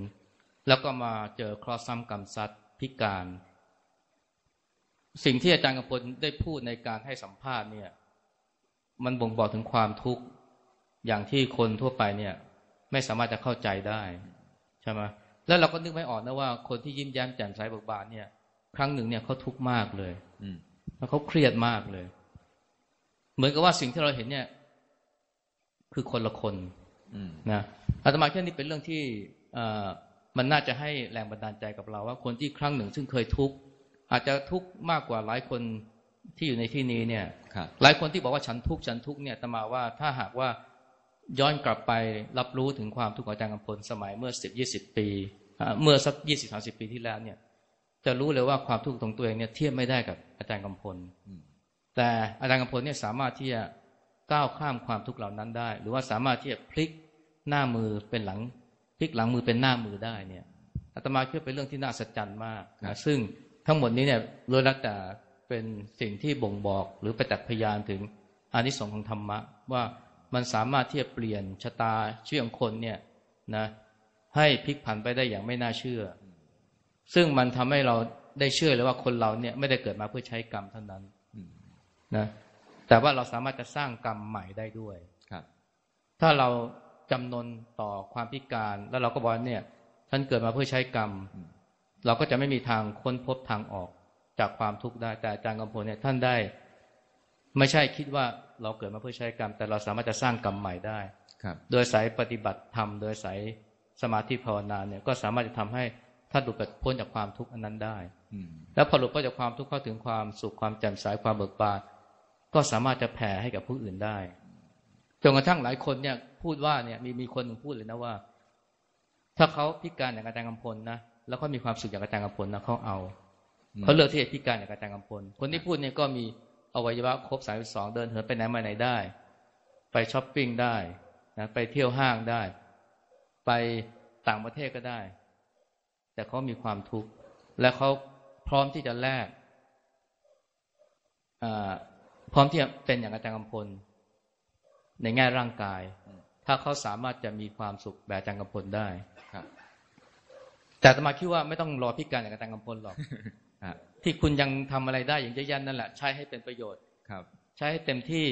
แล้วก็มาเจอเคราะห์ซ้ำกรรมซัดพิการ สิ่งที่อาจารย์กำพลได้พูดในการให้สัมภาษณ์เนี่ย มันบ่งบอกถึงความทุกข์อย่างที่คนทั่วไปเนี่ย ไม่สามารถจะเข้าใจได้ใช่ไหมแล้วเราก็นึกไม่ออกนะว่า คนที่ยิ้มแย้มแจ่มใสเบิกบานเนี่ย ครั้งหนึ่งเนี่ยเขาทุกข์มากเลย อืมแล้วเขาเครียดมากเลย เหมือนกับว่าสิ่งที่เราเห็นเนี่ย คือคนละคนอืมนะอาตมาแค่นี้เป็นเรื่องที่เอ่อมันน่าจะให้แรงบันดาลใจกับเราว่า คนที่ครั้งหนึ่งซึ่งเคยทุกข์อาจจะทุกข์มากกว่าหลายคนที่อยู่ในที่นี้เนี่ยครับหลายคนที่บอกว่าฉันทุกข์ฉันทุกข์เนี่ยอาตมาว่าถ้าหากว่า ย้อนกลับไปรับรู้ถึงความทุกข์ของอาจารย์กำพลสมัยเมื่อสิบยี่สิบปีอ่าเมื่อสักยี่สิบสาสิบปีที่แล้วเนี่ย จะรู้เลยว่าความทุกข์ของตัวเองเนี่ยเทียบไม่ได้กับอาจารย์กำพลอืมแต่อาจารย์กำพลเนี่ยสามารถที่จะก้าวข้ามความทุกข์เหล่านั้นได้ หรือว่าสามารถที่จะพลิกหน้ามือเป็นหลังพลิกหลังมือเป็นหน้ามือได้เนี่ยอาตมาคิดว่าเป็นเรื่องที่น่าสัศจรรย์มากครันะบซึ่งทั้งหมดนี้เนี่ยล้วนแล้วแต่เป็นสิ่งที่บ่งบอกหรือไปตักพยานถึงอานิสงส์ของธรรมะว่า มันสามารถที่จะเปลี่ยนชะตาชีวิตของคนเนี่ยนะให้พลิกผันไปได้อย่างไม่น่าเชื่อ ซึ่งมันทำให้เราได้เชื่อเลยว่าคนเราเนี่ยไม่ได้เกิดมาเพื่อใช้กรรมเท่านั้นอืมนะแต่ว่าเราสามารถจะสร้างกรรมใหม่ได้ด้วยครับ ถ้าเราจำนนต่อความพิการ แล้วเราก็บอกว่าเนี่ยท่านเกิดมาเพื่อใช้กรรมอืมเราก็จะไม่มีทางค้นพบทางออกจากความทุกข์ได้ แต่อาจารย์กำพลเนี่ยท่านได้ ไม่ใช่คิดว่า เราเกิดมาเพื่อใช้กรรม แต่เราสามารถจะสร้างกรรมใหม่ได้ครับ โดยสายปฏิบัติธรรมโดยสายสมาธิภาวนาเนี่ยก็สามารถจะทำให้ท่านหลุดพ้นจากความทุกข์อันนั้นได้อืมแล้วพอหลุดพ้นจากความทุกข์เข้าถึงความสุขความแจ่มใสความเบิกบานก็สามารถจะแผ่ให้กับผู้อื่นได้จนกระทั่งหลายคนเนี่ย พูดว่าเนี่ยมีมีคนหนึ่งพูดเลยนะว่า ถ้าเขาพิการอย่างอาจารย์กำพลนะแล้วเขามีความสุขอย่างอาจารย์กำพลนะเขาเอาอืมเขาเลือกที่จะพิการอย่างอาจารย์กำพลคนที่พูดเนี่ยก็มี อวัยวะครบสามสองเดินเหินไปไหนมาไหนได้ ไปช้อปปิ้งได้นะไปเที่ยวห้างได้ ไปต่างประเทศก็ได้ แต่เขามีความทุกข์และเขาพร้อมที่จะแลกอ่าพร้อมที่จะเป็นอย่างอาจารย์กำพล ในแง่ร่างกาย ถ้าเขาสามารถจะมีความสุขแบบอาจารย์กำพลได้ครับแต่อาตมาคิดว่าไม่ต้องรอพิการอย่างอาจารย์กำพลหรอกอะ ที่คุณยังทำอะไรได้อย่างเยอะแยะนั่นแหละใช้ให้เป็นประโยชน์ครับ ใช้ให้เต็มที่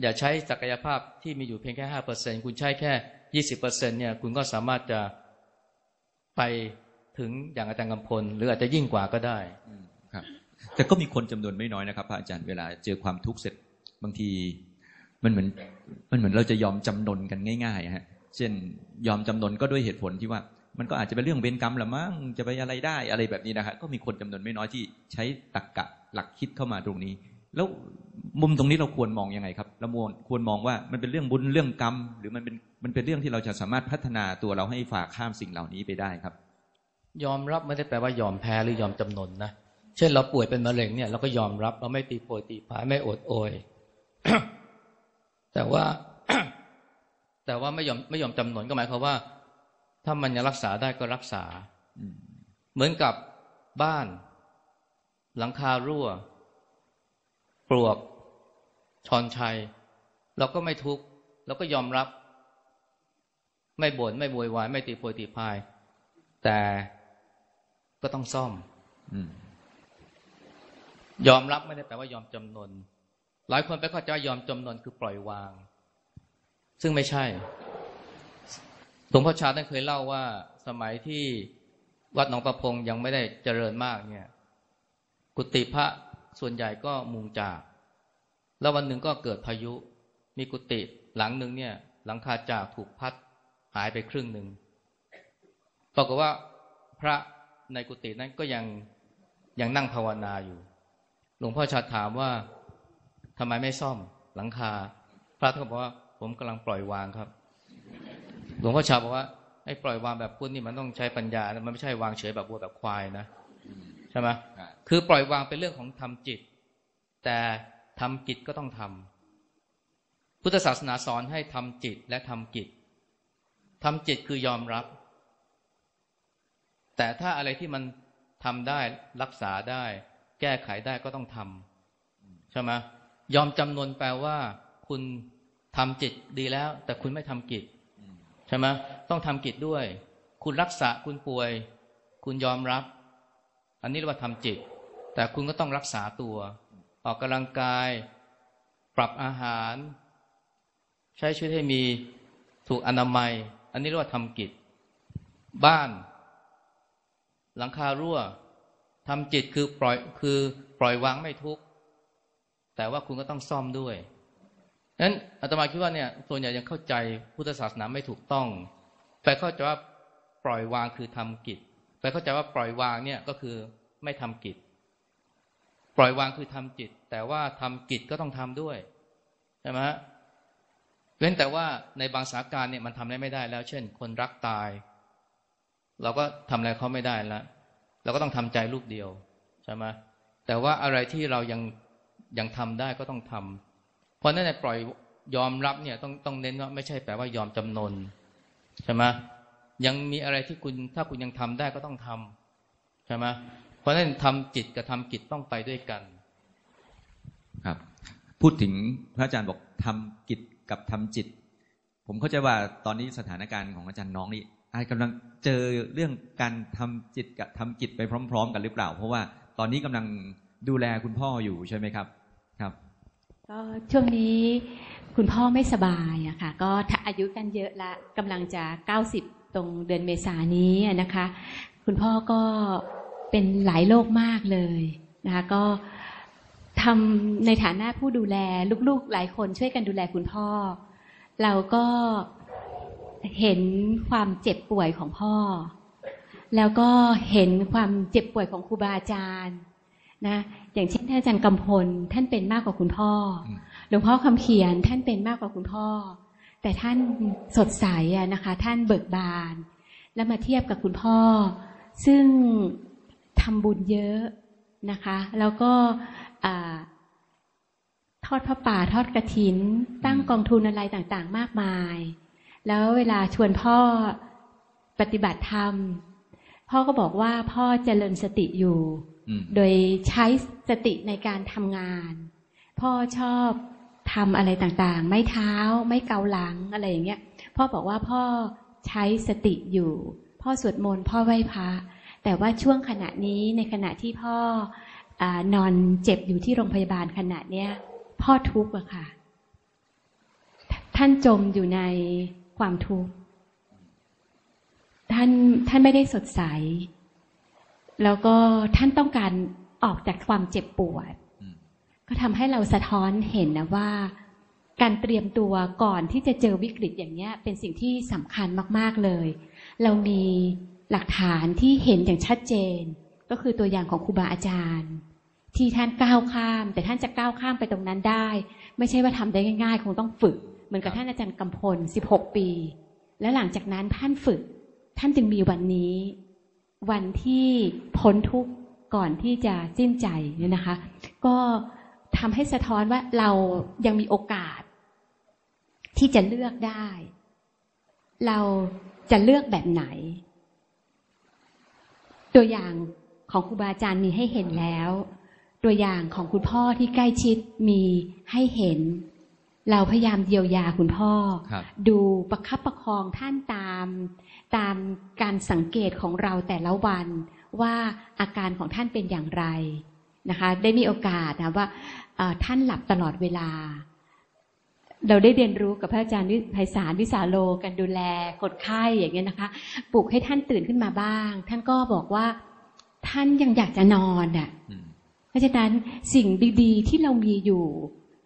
อย่าใช้ศักยภาพที่มีอยู่เพียงแค่ห้าเปอร์เซ็นคุณใช้แค่ยี่สิบเปอร์เซ็นเนี่ยคุณก็สามารถจะไปถึงอย่างอาจารย์กำพล หรืออาจจะยิ่งกว่าก็ได้อืมครับ แต่ก็มีคนจำนวนไม่น้อยนะครับพระอาจารย์เวลาเจอความทุกข์เสร็จบางที มันเหมือนมันเหมือนเราจะยอมจำนนกันง่ายๆฮะเช่นยอมจำนนก็ด้วยเหตุผลที่ว่า มันก็อาจจะเป็นเรื่องเวรกรรมละมั้งจะไปอะไรได้อะไรแบบนี้นะฮะก็มีคนจำนวนไม่น้อยที่ใช้ตรรกะหลักคิดเข้ามาตรงนี้ แล้วมุมตรงนี้เราควรมองยังไงครับเราควรควรมองว่ามันเป็นเรื่องบุญเรื่องกรรม หรือมันเป็นมันเป็นเรื่องที่เราจะสามารถพัฒนาตัวเราให้ฝ่าข้ามสิ่งเหล่านี้ไปได้ครับ ยอมรับไม่ได้แปลว่ายอมแพ้หรือยอมจำนนนะเช่นเราป่วยเป็นมะเร็งเนี่ยเราก็ยอมรับเราไม่ตีโพยตีผายไม่อดโอย แต่ว่า แต่ว่าไม่ยอมไม่ยอมจำนนก็หมายความว่า ถ้ามันยังรักษาได้ก็รักษาอืมเหมือนกับบ้าน หลังคารั่ว ปลวก ชอนชัย เราก็ไม่ทุกข์เราก็ยอมรับ ไม่บน่นไม่โวยวาย ไม่ตีโพยตีพาย แต่ก็ต้องซ่อมอืมยอมรับไม่ได้แปลว่ายอมจำนน หลายคนไปเข้าใจว่ายอมจำนนคือปล่อยวาง ซึ่งไม่ใช่ หลวงพ่อชาท่านเคยเล่าว่าสมัยที่วัดหนองประพงยังไม่ได้เจริญมากเนี่ย กุฏิพระส่วนใหญ่ก็มุงจาก แล้ววันหนึ่งก็เกิดพายุ มีกุฏิหลังหนึ่งเนี่ย หลังคาจากถูกพัดหายไปครึ่งหนึ่งปรากฏว่าพระในกุฏินั้นก็ยังยังนั่งภาวนาอยู่ หลวงพ่อชาถามว่าทำไมไม่ซ่อมหลังคา พระท่านก็บอกว่าผมกำลังปล่อยวางครับ หลวงพ่อชาบอกว่าไอ้ปล่อยวางแบบพุทธนี่มันต้องใช้ปัญญานะมันไม่ใช่วางเฉยแบบวัวแบบควายนะใช่ไหมครับคือปล่อยวางเป็นเรื่องของทำจิต แต่ทำกิจก็ต้องทพุทธศาสนาสอนให้ทำจิตและทำกิจทำจิตคือยอมรับ แต่ถ้าอะไรที่มันทำได้รักษาได้ แก้ไขได้ก็ต้องทำใช่ไหมยอมจำนวนแปลว่า คุณทำจิตดีแล้ว แต่คุณไม่ทำกิจ ใช่ไหมต้องทำกิจด้วย คุณรักษาคุณป่วย คุณยอมรับ อันนี้เรียกว่าทำจิต แต่คุณก็ต้องรักษาตัว ออกกำลังกาย ปรับอาหาร ใช้ชีวิตให้มีถูกอนามัย อันนี้เรียกว่าทำกิจ บ้าน หลังคารั่วทำจิตคือปล่อยคือปล่อยวางไม่ทุกข์แต่ว่าคุณก็ต้องซ่อมด้วย นั้นอาตมาคิดว่าเนี่ยส่วนใหญ่ยังเข้าใจพุทธศาสนาไม่ถูกต้องไปเข้าใจว่าปล่อยวางคือทำกิจไปเข้าใจว่าปล่อยวางเนี่ยก็คือไม่ทำกิจ ปล่อยวางคือทำจิต แต่ว่าทำกิจก็ต้องทำด้วยใช่ไหมฮะเว้นแต่ว่าในบางสาการเนี่ยมันทำได้ไม่ได้แล้ว เช่น คนรักตาย เราก็ทำอะไรเขาไม่ได้แล้วเราก็ต้องทำใจลูกเดียวใช่ไหมแต่ว่าอะไรที่เรายังยังทำได้ก็ต้องทำ เพราะนั่นแหละปล่อยยอมรับเนี่ยต้องต้องเน้นว่าไม่ใช่แปลว่ายอมจำนนใช่ไหมยังมีอะไรที่คุณถ้าคุณยังทำได้ก็ต้องทำใช่ไหมเพราะนั้นทำจิตกับทำกิจต้องไปด้วยกัน ครับ พูดถึงพระอาจารย์บอกทำกิจกับทำจิต ผมเข้าใจว่าตอนนี้สถานการณ์ของอาจารย์น้องนี่อาจกำลังเจอเรื่องการทำจิตกับทำกิจไปพร้อม ๆ กันหรือเปล่า เพราะว่าตอนนี้กำลังดูแลคุณพ่ออยู่ใช่ไหมครับ ก็ช่วงนี้คุณพ่อไม่สบายอะค่ะ ก็อายุกันเยอะละกำลังจะเก้าสิบตรงเดือนเมษานี้นะคะ คุณพ่อก็เป็นหลายโรคมากเลยนะคะ ก็ทำในฐานะผู้ดูแลลูกๆหลายคนช่วยกันดูแลคุณพ่อ เราก็เห็นความเจ็บป่วยของพ่อ แล้วก็เห็นความเจ็บป่วยของครูบาอาจารย์ นะอย่างเช่นท่านอาจารย์กำพลท่านเป็นมากกว่าคุณพ่ออืมหลวงพ่อคำเขียนท่านเป็นมากกว่าคุณพ่อ แต่ท่านสดใสอะนะคะ ท่านเบิกบาน แล้วมาเทียบกับคุณพ่อ ซึ่งทำบุญเยอะนะคะ แล้วก็อ่าทอดพระป่าทอดกระถิน ตั้งกองทุนอะไรต่างๆ มากมาย แล้วเวลาชวนพ่อปฏิบัติธรรม พ่อก็บอกว่าพ่อเจริญสติอยู่อืม โดยใช้สติในการทำงาน พ่อชอบทำอะไรต่างๆ ไม่เท้าไม่เกาหลังอะไรอย่างเงี้ย พ่อบอกว่าพ่อใช้สติอยู่ พ่อสวดมนต์พ่อไหว้พระแต่ว่าช่วงขณะนี้ในขณะที่พ่ออนอนเจ็บอยู่ที่โรงพยาบาลขณะเนี้ย พ่อทุกข์อะค่ะ ท่านจมอยู่ในความทุกข์ท่านท่านไม่ได้สดใส แล้วก็ท่านต้องการออกจากความเจ็บปวดอืมก็ทำให้เราสะท้อนเห็นนะว่า การเตรียมตัวก่อนที่จะเจอวิกฤตอย่างเนี้ยเป็นสิ่งที่สำคัญมากๆเลย เรามีหลักฐานที่เห็นอย่างชัดเจน ก็คือตัวอย่างของครูบาอาจารย์ ที่ท่านก้าวข้าม แต่ท่านจะก้าวข้ามไปตรงนั้นได้ ไม่ใช่ว่าทำได้ง่าย ๆ คงต้องฝึก เหมือนกับท่านอาจารย์กำพล 16 ปี แล้วหลังจากนั้นท่านฝึก ท่านจึงมีวันนี้ วันที่พ้นทุกข์ก่อนที่จะสิ้นใจเนี่ยนะคะ ก็ทำให้สะท้อนว่าเรายังมีโอกาส ที่จะเลือกได้ เราจะเลือกแบบไหน ตัวอย่างของครูบาอาจารย์มีให้เห็นแล้ว ตัวอย่างของคุณพ่อที่ใกล้ชิดมีให้เห็น เราพยายามเยียวยาคุณพ่อครับดูประคับประคองท่านตาม ตามการสังเกตของเราแต่ละวันว่าอาการของท่านเป็นอย่างไรนะคะ ได้มีโอกาสนะว่าเอ่อท่านหลับตลอดเวลา เราได้เรียนรู้กับพระอาจารย์วิไพศาลวิสาโลกันดูแลคนไข้อย่างเงี้ยนะคะปลุกให้ท่านตื่นขึ้นมาบ้าง ท่านก็บอกว่าท่านยังอยากจะนอนอะอืมเพราะฉะนั้นสิ่งดี ๆ ที่เรามีอยู่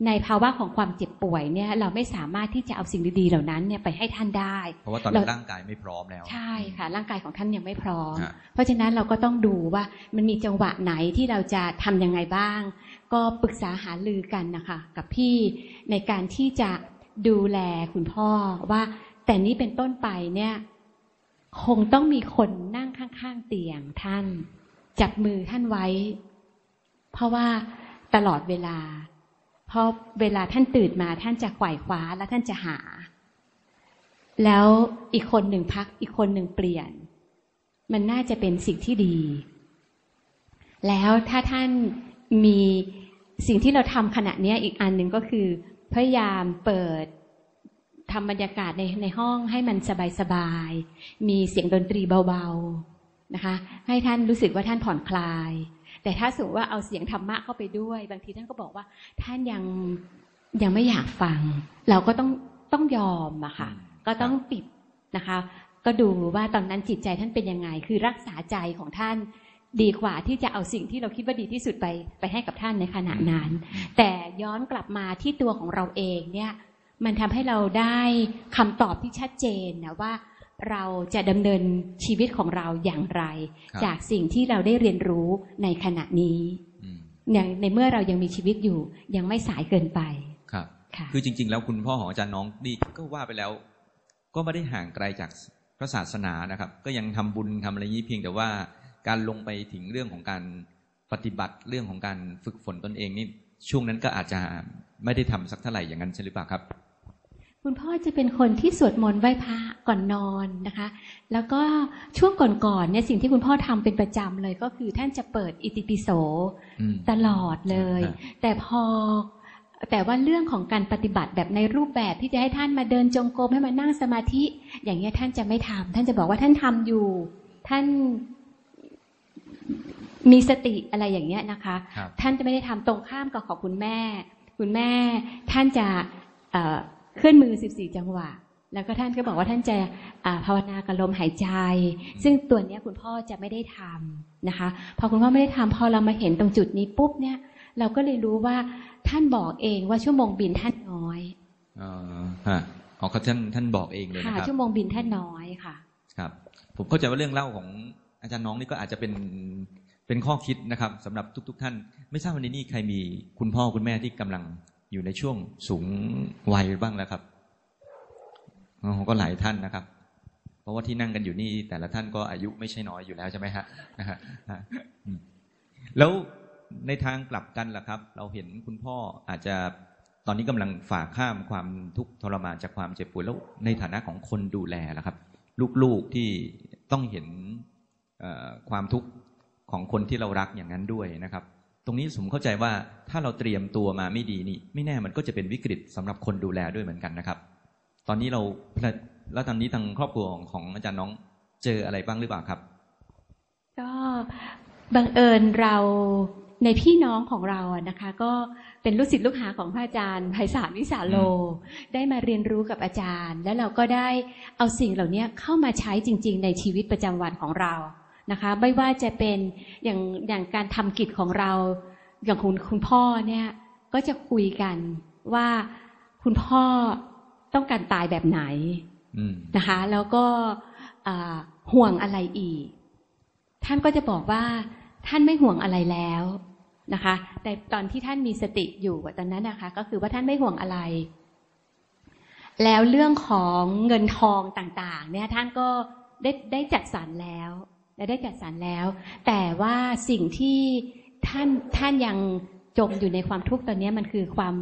ในภาวะของความเจ็บป่วยเนี่ยเราไม่สามารถที่จะเอาสิ่งดีๆเหล่านั้นเนี่ยไปให้ท่านได้ เพราะว่าตอนนี้ร่างกายไม่พร้อมแล้ว ใช่ค่ะ ร่างกายของท่านยังไม่พร้อมฮะเพราะฉะนั้นเราก็ต้องดูว่ามันมีจังหวะไหนที่เราจะทำยังไงบ้าง ก็ปรึกษาหารือกันนะคะกับพี่ในการที่จะดูแลคุณพ่อว่า แต่นี้เป็นต้นไปเนี่ย คงต้องมีคนนั่งข้างๆเตียงท่าน จับมือท่านไว้ เพราะว่าตลอดเวลา พเพราะเวลาท่านตื่นมาท่านจะไขว่คว้าแล้วท่านจะหา แล้วอีกคนหนึ่งพักอีกคนหนึ่งเปลี่ยน มันน่าจะเป็นสิ่งที่ดี แล้วถ้าท่านมีสิ่งที่เราทำขณะนี้อีกอันหนึ่งก็คือ พยายามเปิดทำบรรยากาศในในห้องให้มันสบายๆมีเสียงดนตรีเบาๆนะคะ ให้ท่านรู้สึกว่าท่านผ่อนคลาย แต่ถ้าสมมติว่าเอาเสียงธรรมะเข้าไปด้วย บางทีท่านก็บอกว่า ท่านยังยังไม่อยากฟัง เราก็ต้องต้องยอมอะค่ะ ก็ต้องปิดนะคะ ก็ดูว่าตอนนั้นจิตใจท่านเป็นยังไง คือรักษาใจของท่านดีกว่าที่จะเอาสิ่งที่เราคิดว่าดีที่สุดไปไปให้กับท่านในขณะนั้น แต่ย้อนกลับมาที่ตัวของเราเองเนี่ย มันทำให้เราได้คำตอบที่ชัดเจนนะว่า เราจะดำเนินชีวิตของเราอย่างไรครับจากสิ่งที่เราได้เรียนรู้ในขณะนี้อืมอย่างในเมื่อเรายังมีชีวิตอยู่ ยังไม่สายเกินไปครับค่ะคือจริง ๆ แล้วคุณพ่อของอาจารย์น้องนี่ก็ว่าไปแล้ว ก็ไม่ได้ห่างไกลจากพระศาสนานะครับ ก็ยังทำบุญทำอะไรนี้เพียงแต่ว่าการลงไปถึงเรื่องของการปฏิบัติเรื่องของการฝึกฝนตนเองนี่ช่วงนั้นก็อาจจะไม่ได้ทำสักเท่าไหร่อย่างนั้นใช่หรือเปล่าครับ คุณพ่อจะเป็นคนที่สวดมนต์ไหว้พระก่อนนอนนะคะ แล้วก็ช่วงก่อนๆเนี่ยสิ่งที่คุณพ่อทำเป็นประจำเลยก็คือท่านจะเปิดอิติปิโสอืมตลอดเลยครับแต่พอแต่ว่าเรื่องของการปฏิบัติแบบในรูปแบบที่จะให้ท่านมาเดินจงกรมให้มานั่งสมาธิ อย่างเงี้ยท่านจะไม่ทำท่านจะบอกว่าท่านทำอยู่ ท่านมีสติอะไรอย่างเงี้ยนะคะครับท่านจะไม่ได้ทำตรงข้ามกับของคุณแม่ คุณแม่ท่านจะ เอ่อเคลื่อนมือ 14 จังหวะ แล้วก็ท่านก็บอกว่าท่านจะอ่าภาวนากับลมหายใจ ซึ่งตัวเนี้ยคุณพ่อจะไม่ได้ทำนะคะ พอคุณพ่อไม่ได้ทำพอเรามาเห็นตรงจุดนี้ปุ๊บเนี่ย เราก็เลยรู้ว่าท่านบอกเองว่าชั่วโมงบินท่านน้อยเอ่อฮะอ๋อเขาท่านท่านบอกเองเลยค่ะนะครับชั่วโมงบินท่านน้อยค่ะ ครับ ผมเข้าใจว่าเรื่องเล่าของอาจารย์น้องนี่ก็อาจจะเป็นเป็นข้อคิดนะครับสำหรับทุก ๆ ท่าน ไม่ทราบวันนี้นี่ใครมีคุณพ่อคุณแม่ที่กำลัง อยู่ในช่วงสูงวัยบ้างแล้วครับก็หลายท่านนะครับ เพราะว่าที่นั่งกันอยู่นี่แต่ละท่านก็อายุไม่ใช่น้อยอยู่แล้วใช่ไหมฮะแล้วในทางกลับกันล่ะครับ เราเห็นคุณพ่ออาจจะตอนนี้กำลังฝ่าข้ามความทุกข์ทรมานจากความเจ็บป่วยแล้วในฐานะของคนดูแลล่ะครับ ลูกๆที่ต้องเห็นความทุกข์ของคนที่เรารักอย่างนั้นด้วยนะครับ ตรงนี้ผมเข้าใจว่าถ้าเราเตรียมตัวมาไม่ดีนี่ ไม่แน่มันก็จะเป็นวิกฤตสำหรับคนดูแลด้วยเหมือนกันนะครับ ตอนนี้เราแล้วตอนนี้ทางครอบครัวของของอาจารย์น้องเจออะไรบ้างหรือเปล่าครับ ก็บังเอิญเราในพี่น้องของเราอะนะคะ ก็เป็นลูกศิษย์ลูกหาของพระอาจารย์ไพศาลวิสาโล ได้มาเรียนรู้กับอาจารย์ แล้วเราก็ได้เอาสิ่งเหล่านี้เข้ามาใช้จริง ๆ ในชีวิตประจำวันของเรา นะคะ ไม่ว่าจะเป็นอย่างอย่างการทำกิจของเรา อย่างคุณคุณพ่อเนี่ยก็จะคุยกันว่าคุณพ่อต้องการตายแบบไหนอืมนะคะ แล้วก็อ่าห่วงอะไรอีก ท่านก็จะบอกว่าท่านไม่ห่วงอะไรแล้วนะคะ แต่ตอนที่ท่านมีสติอยู่อะตอนนั้นนะคะ ก็คือว่าท่านไม่ห่วงอะไร แล้วเรื่องของเงินทองต่าง ๆ เนี่ยท่านก็ได้ได้จัดสรรแล้ว และได้จัดสรรแล้ว แต่ว่าสิ่งที่ท่านท่านยังจมอยู่ในความทุกข์ตอนนี้มันคือความ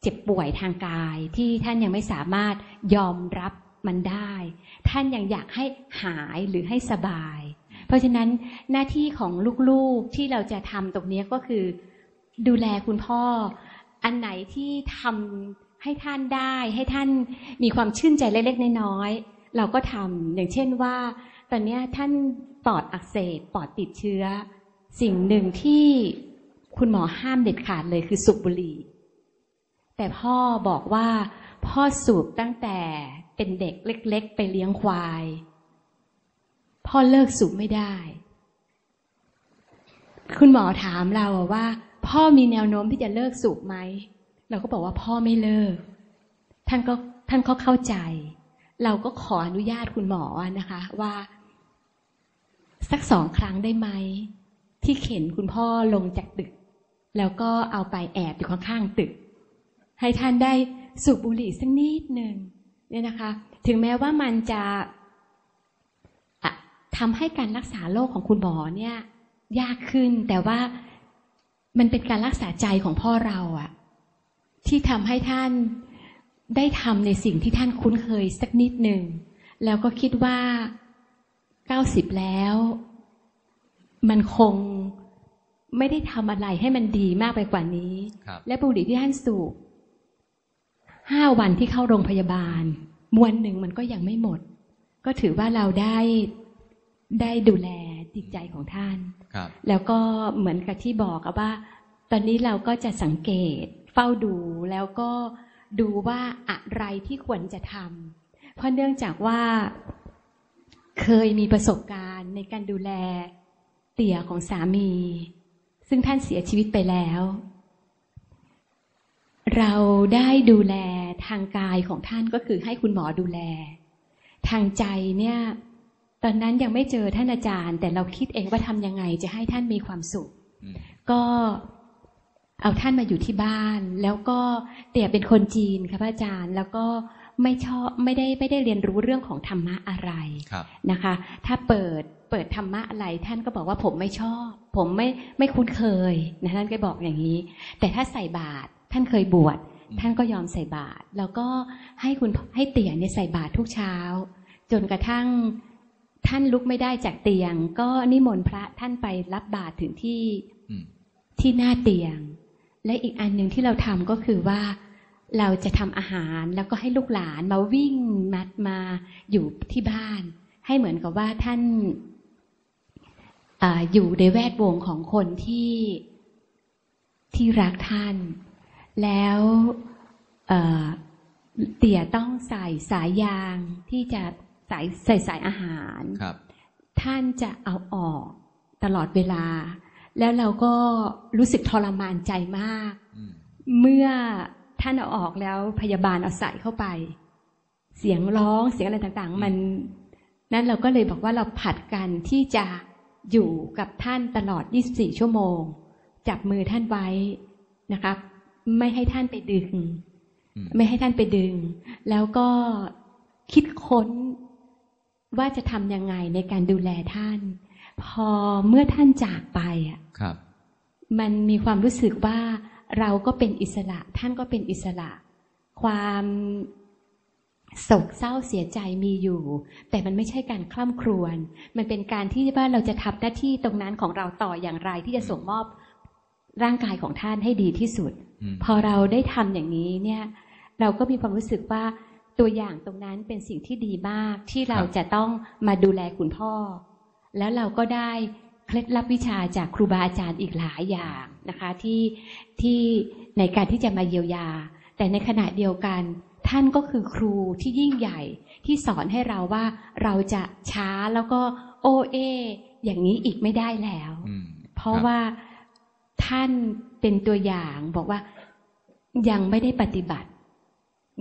เจ็บป่วยทางกายที่ท่านยังไม่สามารถยอมรับมันได้ ท่านยังอยากให้หายหรือให้สบาย เพราะฉะนั้นหน้าที่ของลูกๆที่เราจะทำตรงนี้ก็คือ ดูแลคุณพ่อ อันไหนที่ทำให้ท่านได้ ให้ท่านมีความชื่นใจเล็กๆน้อยๆเราก็ทำอย่างเช่นว่า ตอนเนี้ยท่านปอดอักเสบปอดติดเชื้อ สิ่งหนึ่งที่คุณหมอห้ามเด็ดขาดเลยคือสูบบุหรี่ แต่พ่อบอกว่าพ่อสูบตั้งแต่เป็นเด็กเล็ก ๆ ไปเลี้ยงควาย พ่อเลิกสูบไม่ได้ คุณหมอถามเราว่า พ่อมีแนวโน้มที่จะเลิกสูบไหม เราก็บอกว่าพ่อไม่เลิก ท่านก็ท่านก็เข้าใจ เราก็ขออนุญาตคุณหมอนะคะ ว่า สักสองครั้งได้ไหม ที่เข็นคุณพ่อลงจากตึก แล้วก็เอาไปแอบอยู่ข้างๆตึก ให้ท่านได้สูบบุหรี่สักนิดหนึ่งเนี่ยนะคะ ถึงแม้ว่ามันจะะทำให้การรักษาโรคของคุณหมอเนี่ย ยากขึ้นแต่ว่ามันเป็นการรักษาใจของพ่อเราอะที่ทำให้ท่าน ได้ทำในสิ่งที่ท่านคุ้นเคยสักนิดหนึ่ง แล้วก็คิดว่าเก้าสิบแล้ว มันคงไม่ได้ทำอะไรให้มันดีมากไปกว่านี้ครับและบุหรี่ที่ท่านสูบห้าวันที่เข้าโรงพยาบาล มวนหนึ่งมันก็ยังไม่หมด ก็ถือว่าเราได้ได้ดูแลจิตใจของท่านครับแล้วก็เหมือนกับที่บอกอะว่า ตอนนี้เราก็จะสังเกตเฝ้าดูแล้วก็ ดูว่าอะไรที่ควรจะทำเพราะเนื่องจากว่าเคยมีประสบการณ์ในการดูแลเตี่ยของสามี ซึ่งท่านเสียชีวิตไปแล้ว เราได้ดูแลทางกายของท่านก็คือให้คุณหมอดูแล ทางใจเนี่ย ตอนนั้นยังไม่เจอท่านอาจารย์ แต่เราคิดเองว่าทำยังไงจะให้ท่านมีความสุขอืมก็ เอาท่านมาอยู่ที่บ้าน แล้วก็เตี่ยเป็นคนจีนค่ะพระอาจารย์แล้วก็ไม่ชอบไม่ได้ไม่ได้เรียนรู้เรื่องของธรรมะอะไรครับนะคะ ถ้าเปิดเปิดธรรมะอะไรท่านก็บอกว่าผมไม่ชอบ ผมไม่ไม่คุ้นเคยนะท่านก็บอกอย่างนี้ แต่ถ้าใส่บาตรท่านเคยบวชอืมท่านก็ยอมใส่บาตรแล้วก็ให้คุณให้เตี่ยเนี่ยใส่บาตรทุกเช้า จนกระทั่งท่านลุกไม่ได้จากเตียง ก็นิมนต์พระท่านไปรับบาตรถึงที่อืมที่หน้าเตียง และอีกอันหนึ่งที่เราทำก็คือว่าเราจะทำอาหารแล้วก็ให้ลูกหลานมาวิ่งมัดมาอยู่ที่บ้าน ให้เหมือนกับว่าท่านอาอยู่ในแวดวงของคนที่ที่รักท่าน แล้วเอ่อเตี่ยต้องใส่สายยางที่จะใส่ใส่สายอาหาร ครับ ท่านจะเอาออกตลอดเวลา แล้วเราก็รู้สึกทรมานใจมากอืมเมื่อท่านเอาออกแล้วพยาบาลเอาใส่เข้าไป เสียงร้องเสียงอะไรต่างๆ มันนั้นเราก็เลยบอกว่าเราผัดกันที่จะอยู่กับท่านตลอด 24 ชั่วโมง จับมือท่านไว้นะครับ ไม่ให้ท่านไปดึงอืมไม่ให้ท่านไปดึง แล้วก็คิดค้นว่าจะทำยังไงในการดูแลท่าน พอเมื่อท่านจากไปอะครับมันมีความรู้สึกว่าเราก็เป็นอิสระ ท่านก็เป็นอิสระ ความโศกเศร้าเสียใจมีอยู่ แต่มันไม่ใช่การคล่ำครวญมันเป็นการที่ว่าเราจะทำหน้าที่ตรงนั้นของเราต่ออย่างไรที่จะส่งมอบร่างกายของท่านให้ดีที่สุดอืมพอเราได้ทำอย่างนี้เนี่ย เราก็มีความรู้สึกว่าตัวอย่างตรงนั้นเป็นสิ่งที่ดีมากที่เราจะต้องมาดูแลคุณพ่อ แล้วเราก็ได้เคล็ดลับวิชาจากครูบาอาจารย์อีกหลายอย่างนะคะที่ที่ในการที่จะมาเยียวยา แต่ในขณะเดียวกัน ท่านก็คือครูที่ยิ่งใหญ่ที่สอนให้เราว่าเราจะช้าแล้วก็โอเอ อย่างนี้อีกไม่ได้แล้วอืมเพราะคบว่าท่านเป็นตัวอย่างบอกว่ายังไม่ได้ปฏิบัติ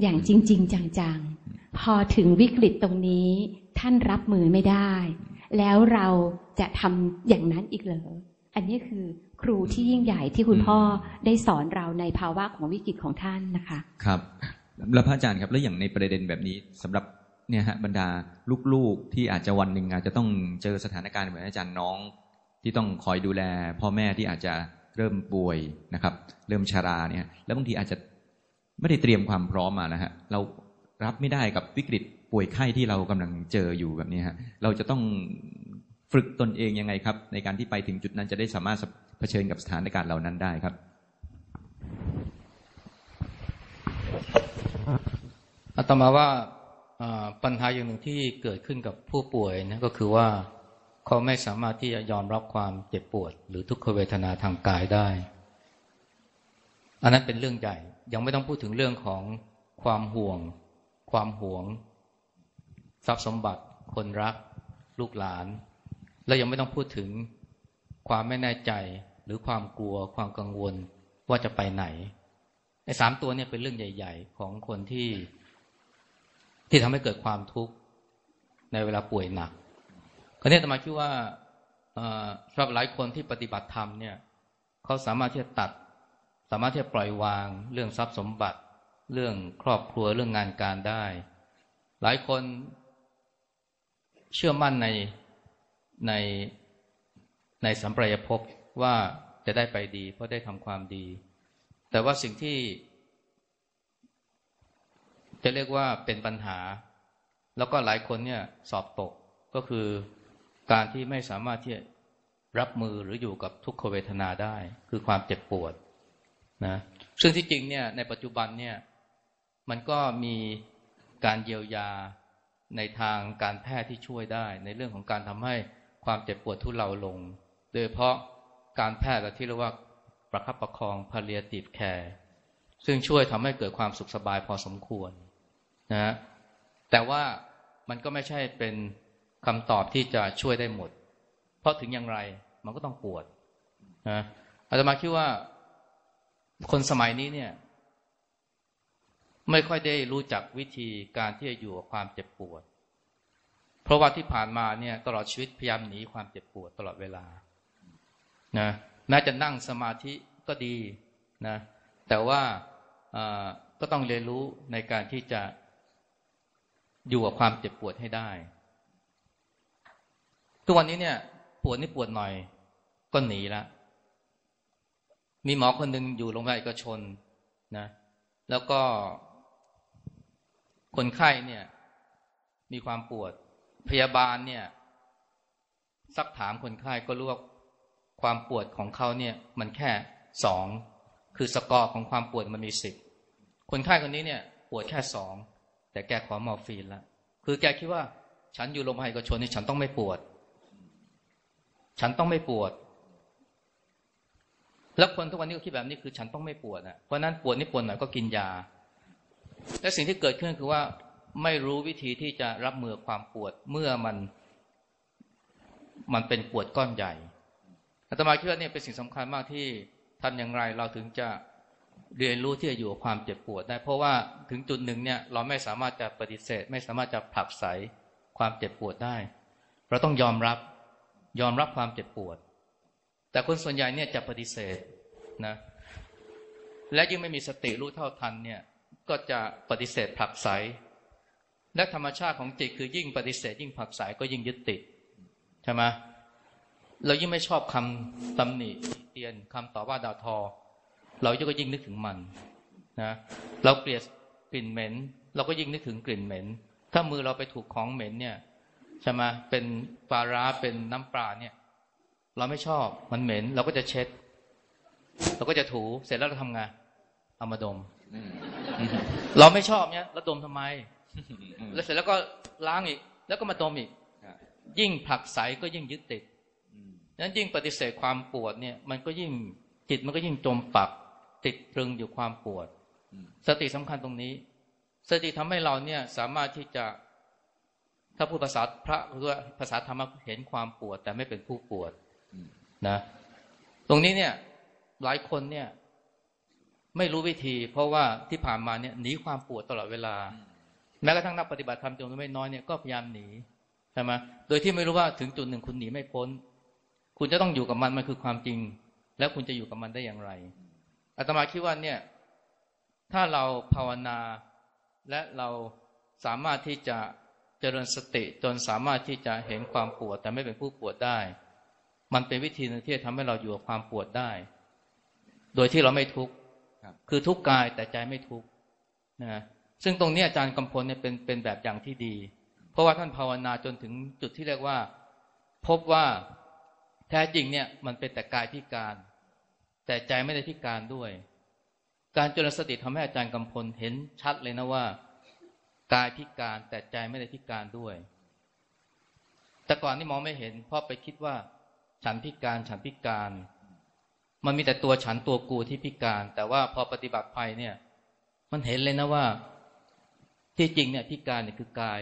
อย่างจริง ๆ จังๆ พอถึงวิกฤตตรงนี้ ท่านรับมือไม่ได้ แล้วเราจะทำอย่างนั้นอีกเหรอ อันนี้คือครูที่ยิ่งใหญ่ที่คุณพ่อได้สอนเราในภาวะของวิกฤตของท่านนะคะ ครับ แล้วพระอาจารย์ครับ แล้วอย่างในประเด็นแบบนี้สำหรับเนี่ยฮะบรรดาลูกๆที่อาจจะวันหนึ่งอาจจะต้องเจอสถานการณ์เหมือนอาจารย์น้อง ที่ต้องคอยดูแล พ่อแม่ที่อาจจะเริ่มป่วยนะครับ เริ่มชาราเนี่ย แล้วบางทีอาจจะไม่ได้เตรียมความพร้อมมานะฮะเรารับไม่ได้กับวิกฤต ป่วยไข้ที่เรากำลังเจออยู่แบบนี้ฮะเราจะต้องฝึกตนเองยังไงครับ ในการที่ไปถึงจุดนั้นจะได้สามารถเผชิญกับสถานการณ์เหล่านั้นได้ครับอาตมาว่าปัญหาอย่างหนึ่งที่เกิดขึ้นกับผู้ป่วยนะก็คือว่าเขาไม่สามารถที่จะยอมรับความเจ็บปวด หรือทุกขเวทนาทางกายได้ อันนั้นเป็นเรื่องใหญ่ ยังไม่ต้องพูดถึงเรื่องของความห่วง ความหวง ทรัพย์สมบัติ คนรัก ลูกหลาน และยังไม่ต้องพูดถึงความไม่แน่ใจหรือความกลัวความกังวลว่าจะไปไหนไอ้สามตัวเนี่ยเป็นเรื่องใหญ่ ๆ ของคนที่ ที่ทำให้เกิดความทุกข์ในเวลาป่วยหนักคราวนี้ตมาคิดว่าเอ่อสำหรับหลายคนที่ปฏิบัติธรรมเนี่ยเขาสามารถที่จะตัด สามารถที่จะปล่อยวาง เรื่องทรัพย์สมบัติ เรื่องครอบครัวเรื่องงานการได้ หลายคน เชื่อมั่นในในในสัมปรายภพว่าจะได้ไปดี เพราะได้ทำความดี แต่ว่าสิ่งที่ จะเรียกว่าเป็นปัญหา แล้วก็หลายคนเนี่ยสอบตกก็คือการที่ไม่สามารถที่จะรับมือหรืออยู่กับทุกขเวทนาได้ คือความเจ็บปวดนะซึ่งที่จริงเนี่ยในปัจจุบันเนี่ยมันก็มีการเยียวยา ในทางการแพทย์ที่ช่วยได้ ในเรื่องของการทำให้ความเจ็บปวดทุเลาลง โดยเฉพาะการแพทย์ที่เรียกว่าประคับประคอง palliative care ซึ่งช่วยทำให้เกิดความสุขสบายพอสมควรนะแต่ว่ามันก็ไม่ใช่เป็นคำตอบที่จะช่วยได้หมด เพราะถึงอย่างไรมันก็ต้องปวดนะอาตมาคิดว่าคนสมัยนี้เนี่ย ไม่ค่อยได้รู้จักวิธีการที่จะอยู่กับความเจ็บปวด เพราะว่าที่ผ่านมาเนี่ยตลอดชีวิตพยายามหนีความเจ็บปวดตลอดเวลานะแม้จะนั่งสมาธิก็ดีนะแต่ว่าก็ต้องเรียนรู้ในการที่จะอยู่กับความเจ็บปวดให้ได้ ทุกวันนี้เนี่ยปวดนี่ปวดหน่อยก็หนีละมีหมอคนหนึ่งอยู่โรงพยาบาลเอกชนนะ แล้วก็ คนไข้เนี่ย มีความปวด พยาบาลเนี่ย ซักถามคนไข้ก็รู้ว่าความปวดของเขาเนี่ย มันแค่สองคือสกอร์ของความปวดมันมีสิบคนไข้คนนี้เนี่ย ปวดแค่สองแต่แกขอมอร์ฟีนแล้วคือแกคิดว่า ฉันอยู่โรงพยาบาลเอกชนนี่ฉันต้องไม่ปวด ฉันต้องไม่ปวด แล้วคนทุกวันนี้ก็คิดแบบนี้คือ ฉันต้องไม่ปวดอะเพราะนั้นปวดนี่ปวดหน่อยก็กินยา และสิ่งที่เกิดขึ้นคือว่าไม่รู้วิธีที่จะรับมือความปวดเมื่อมัน มันเป็นปวดก้อนใหญ่อาตมาคิดว่านี่เป็นสิ่งสำคัญมากที่ทำอย่างไรเราถึงจะเรียนรู้ที่จะอยู่กับความเจ็บปวดได้ เพราะว่าถึงจุดหนึ่งเนี่ย เราไม่สามารถจะปฏิเสธ ไม่สามารถจะผลักไสความเจ็บปวดได้ เราต้องยอมรับยอมรับความเจ็บปวด แต่คนส่วนใหญ่เนี่ยจะปฏิเสธนะ และยิ่งไม่มีสติรู้เท่าทันเนี่ย ก็จะปฏิเสธผลักไสและธรรมชาติของจิตคือยิ่งปฏิเสธยิ่งผลักไสก็ยิ่งยึดติดใช่ไหมเรายิ่งไม่ชอบคำตำหนิเตียนคำต่อว่าด่าทอ เราก็ยิ่งนึกถึงมันนะเราเกลียดกลิ่นเหม็น เราก็ยิ่งนึกถึงกลิ่นเหม็น ถ้ามือเราไปถูกของเหม็นเนี่ยใช่ไหมเป็นปลาร้าเป็นน้ำปลาเนี่ย เราไม่ชอบมันเหม็น เราก็จะเช็ด เราก็จะถูเสร็จแล้วเราทำไงเอามาดม เราไม่ชอบเนี่ยแล้วดมทำไม แล้วเสร็จแล้วก็ล้างอีก แล้วก็มาดมอีก ยิ่งผลักใสก็ยิ่งยึดติดนั้นยิ่งปฏิเสธความปวดเนี่ย มันก็ยิ่งจิตมันก็ยิ่งจมปักติดตรึงอยู่ความปวด สติสำคัญตรงนี้ สติทำให้เราเนี่ยสามารถที่จะ ถ้าพูดภาษาพระหรือว่าภาษาธรรมเห็นความปวด แต่ไม่เป็นผู้ปวดนะ ตรงนี้เนี่ย หลายคนเนี่ย ไม่รู้วิธี เพราะว่าที่ผ่านมาเนี่ยหนีความปวดตลอดเวลา แม้กระทั่งนักปฏิบัติธรรมจำนวนไม่น้อยเนี่ยก็พยายามหนีใช่ไหมโดยที่ไม่รู้ว่าถึงจุดหนึ่งคุณหนีไม่พ้น คุณจะต้องอยู่กับมันมันคือความจริง แล้วคุณจะอยู่กับมันได้อย่างไรอาตมาคิดว่าเนี่ย ถ้าเราภาวนาและเราสามารถที่จะเจริญสติจนสามารถที่จะเห็นความปวด แต่ไม่เป็นผู้ปวดได้ มันเป็นวิธีหนึ่งที่จะทำให้เราอยู่กับความปวดได้ โดยที่เราไม่ทุกข์ คือทุกกายแต่ใจไม่ทุกนะซึ่งตรงนี้อาจารย์กำพลเนี่ยเป็นเป็นแบบอย่างที่ดี เพราะว่าท่านภาวนาจนถึงจุดที่เรียกว่า พบว่าแท้จริงเนี่ยมันเป็นแต่กายพิการ แต่ใจไม่ได้พิการด้วย การจรสติทำให้อาจารย์กำพลเห็นชัดเลยนะว่า กายพิการแต่ใจไม่ได้พิการด้วย แต่ก่อนนี่มองไม่เห็นเพราะไปคิดว่า ฉันพิการฉันพิการ มันมีแต่ตัวฉันตัวกูที่พิการ แต่ว่าพอปฏิบัติภัยเนี่ย มันเห็นเลยนะว่า ที่จริงเนี่ยพิการเนี่ยคือกาย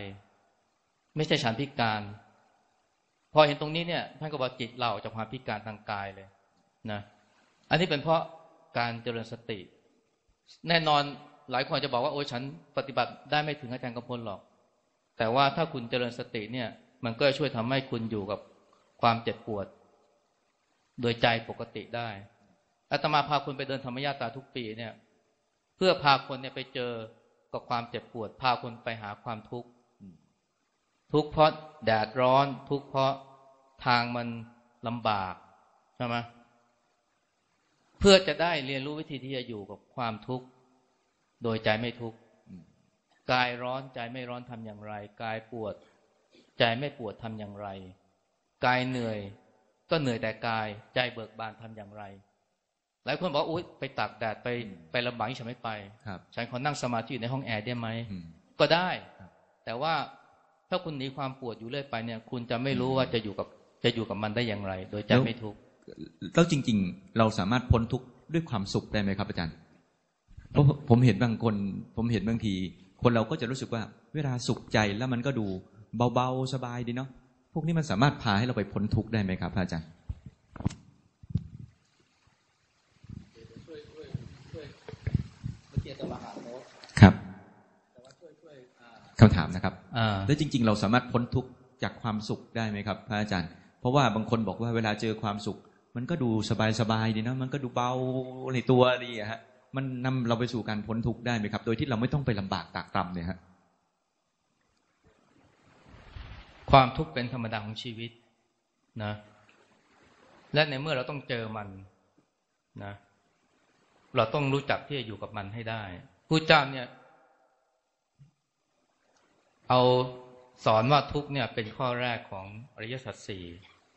ไม่ใช่ฉันพิการ พอเห็นตรงนี้เนี่ยท่านก็บอกจิตเราจะความพิการทางกายเลยนะอันนี้เป็นเพราะการเจริญสติ แน่นอนหลายคนจะบอกว่าโอ้ฉันปฏิบัติได้ไม่ถึงอาจารย์กำพลหรอก แต่ว่าถ้าคุณเจริญสติเนี่ย มันก็ช่วยทำให้คุณอยู่กับความเจ็บปวด โดยใจปกติได้อาตมาพาคุณไปเดินธรรมญาตาทุกปีเนี่ย เพื่อพาคนเนี่ยไปเจอกับความเจ็บปวด พาคนไปหาความทุกข์ทุกข์เพราะแดดร้อน ทุกข์เพราะทางมันลำบากใช่ไหมเพื่อจะได้เรียนรู้วิธีที่จะอยู่กับความทุกข์โดยใจไม่ทุกข์กายร้อนใจไม่ร้อนทำอย่างไร กายปวด ใจไม่ปวดทำอย่างไร กายเหนื่อย ก็เหนื่อยแต่กายใจเบิกบานทำอย่างไร หลายคนบอกอุ้ยไปตากแดดไปไปลำบากฉันไม่ไปครับฉันขอนั่งสมาธิอยู่ในห้องแอร์ได้ไหมอืมก็ได้ครับแต่ว่าถ้าคุณหนีความปวดอยู่เรื่อยไปเนี่ย คุณจะไม่รู้ว่าจะอยู่กับจะอยู่กับมันได้อย่างไร โดยใจไม่ทุกข์แล้วจริง ๆ เราสามารถพ้นทุกข์ด้วยความสุขได้ไหมครับอาจารย์เพราะผมเห็นบางคน ผมเห็นบางที คนเราก็จะรู้สึกว่า เวลาสุขใจแล้วมันก็ดูเบาๆสบายดีเนาะ พวกนี้มันสามารถพาให้เราไปพ้นทุกข์ได้ไหมครับพระอาจารย์ครับคำถามนะครับอ่าแล้วจริง ๆ เราสามารถพ้นทุกข์จากความสุขได้ไหมครับ พระอาจารย์ เพราะว่าบางคนบอกว่าเวลาเจอความสุข มันก็ดูสบายๆดีนะมันก็ดูเบาในตัวดีอะฮะมันนำเราไปสู่การพ้นทุกข์ได้ไหมครับ โดยที่เราไม่ต้องไปลำบากตากตรำเนี่ยฮะ ความทุกข์เป็นธรรมดาของชีวิตนะ และในเมื่อเราต้องเจอมันนะ เราต้องรู้จักที่จะอยู่กับมันให้ได้ผู้เจ้าเนี่ย เอาสอนว่าทุกข์เนี่ย เป็นข้อแรกของอริยสัจสี่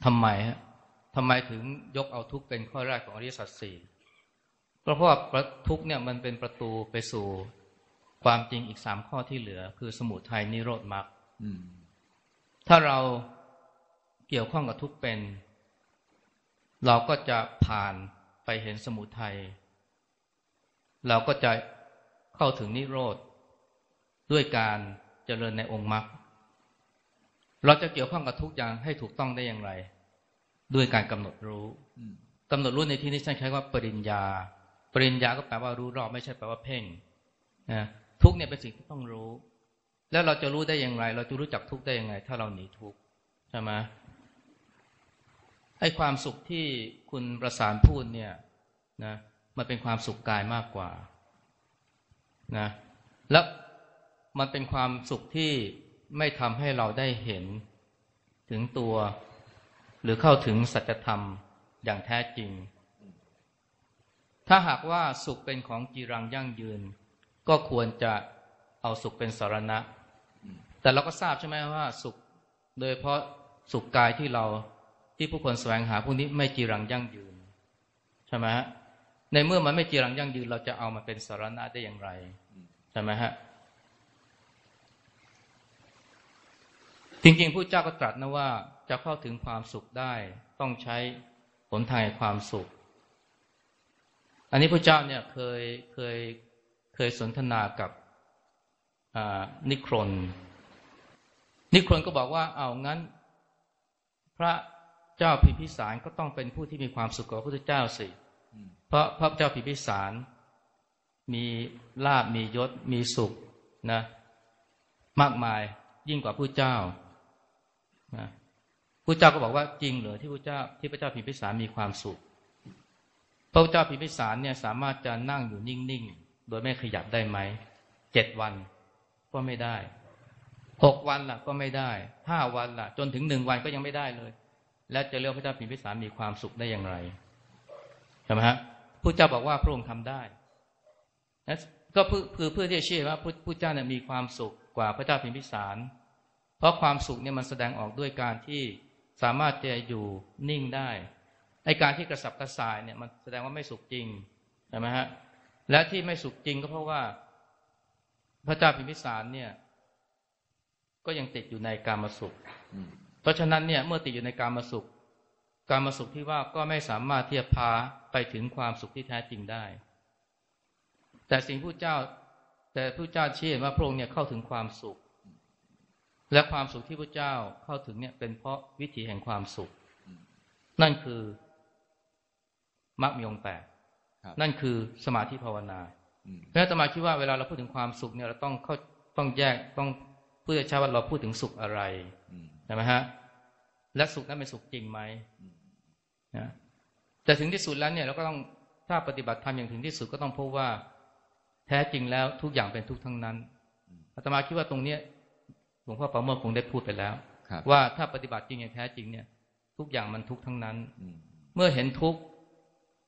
ทำไมฮะทำไมถึงยกเอาทุกข์เป็นข้อแรกของอริยสัจสี่เพราะว่าทุกเนี่ยมันเป็นประตูไปสู่ความจริงอีกสามข้อที่เหลือ คือสมุทัยนิโรธมรรค ถ้าเราเกี่ยวข้องกับทุกเป็น เราก็จะผ่านไปเห็นสมุทัยเราก็จะเข้าถึงนิโรธ ด้วยการเจริญในองค์มรรคเราจะเกี่ยวข้องกับทุกอย่างให้ถูกต้องได้อย่างไร ด้วยการกำหนดรู้อืมกำหนดรู้ในที่นี้ใช้ว่าปริญญา ปริญญาก็แปลว่ารู้รอบไม่ใช่แปลว่าเพ่งนะทุกเนี่ยเป็นสิ่งที่ต้องรู้ แล้วเราจะรู้ได้อย่างไร เราจะรู้จักทุกข์ได้ยังไงถ้าเราหนีทุกข์ใช่ไหมไอ้ความสุขที่คุณประสานพูดเนี่ยนะมันเป็นความสุขกายมากกว่านะแล้วมันเป็นความสุขที่ไม่ทำให้เราได้เห็นถึงตัว หรือเข้าถึงสัจธรรมอย่างแท้จริง ถ้าหากว่าสุขเป็นของจีรังยั่งยืน ก็ควรจะเอาสุขเป็นสารณะ แต่เราก็ทราบใช่ไหมว่าสุข โดยเพราะสุขกายที่เราที่ผู้คนแสวงหาพวกนี้ไม่จีรังยั่งยืนใช่ไหมฮะในเมื่อมันไม่จีรังยั่งยืน เราจะเอามาเป็นสารณะได้อย่างไรใช่ไหมฮะจริงๆผู้เจ้าก็ตรัสนะว่าจะเข้าถึงความสุขได้ ต้องใช้ผลทางแห่งความสุข อันนี้พระเจ้าเนี่ยเคยเคยเคยสนทนากับนิครน นิครนก็บอกว่าเอางั้น พระเจ้าพิมพิสารก็ต้องเป็นผู้ที่มีความสุขกว่าพระพุทธเจ้าสิเพราะพระเจ้าพิมพิสาร มีลาบมียศมีสุขนะ มากมายยิ่งกว่าผู้เจ้านะผู้เจ้าก็บอกว่าจริงเหรือที่พระเจ้าที่พระเจ้าพิมพิสารมีความสุข พระเจ้าพิมพิสารเนี่ยสามารถจะนั่งอยู่นิ่งๆ โดยไม่ขยับได้ไหมเจ็ดวันก็ไม่ได้ หกวันล่ะก็ไม่ได้ห้าวันล่ะ จนถึงหนึ่งวันก็ยังไม่ได้เลย แล้วจะเรียกพระเจ้าพิมพิสารมีความสุขได้อย่างไรใช่ไหมฮะผู้เจ้าบอกว่าพระองค์ทำได้นะก็เพื่อเพื่อที่จะเชื่อว่าผู้เจ้าเนี่ยมีความสุขกว่าพระเจ้าพิมพิสาร เพราะความสุขเนี่ยมันแสดงออกด้วยการที่สามารถจะอยู่นิ่งได้ไอการที่กระสับกระส่ายเนี่ยมันแสดงว่าไม่สุขจริงใช่ไหมฮะและที่ไม่สุขจริงก็เพราะว่าพระเจ้าพิมพิสารเนี่ย ก็ยังติดอยู่ในการมาสุข เพราะฉะนั้นเนี่ยเมื่อติดอยู่ในการมาสุข การมาสุขที่ว่าก็ไม่สามารถที่จะพาไปถึงความสุขที่แท้จริงได้ แต่สิ่งผู้เจ้า แต่ผู้เจ้าเชื่อว่าพระองค์เนี่ยเข้าถึงความสุข และความสุขที่พระเจ้าเข้าถึงเนี่ยเป็นเพราะวิถีแห่งความสุข นั่นคือมรรคมีองค์แปดครับนั่นคือสมาธิภาวนาเพราะฉะนั้นอาตมาคิดว่าเวลาเราพูดถึงความสุขเนี่ยเราต้องเข้าต้องแยกต้อง พูดให้ชัดว่าเราพูดถึงสุขอะไรใช่ไหมฮะ และสุขนั้นเป็นสุขจริงไหมนะแต่ถึงที่สุดแล้วเนี่ยเราก็ต้องถ้าปฏิบัติธรรมอย่างถึงที่สุดก็ต้องพบว่า แท้จริงแล้วทุกอย่างเป็นทุกข์ทั้งนั้นอาตมาคิดว่าตรงเนี้ยหลวงพ่อประโมทคงได้พูดไปแล้วครับว่าถ้าปฏิบัติจริงอย่างแท้จริงเนี่ย ทุกอย่างมันทุกข์ทั้งนั้นอืมเมื่อเห็นทุกข์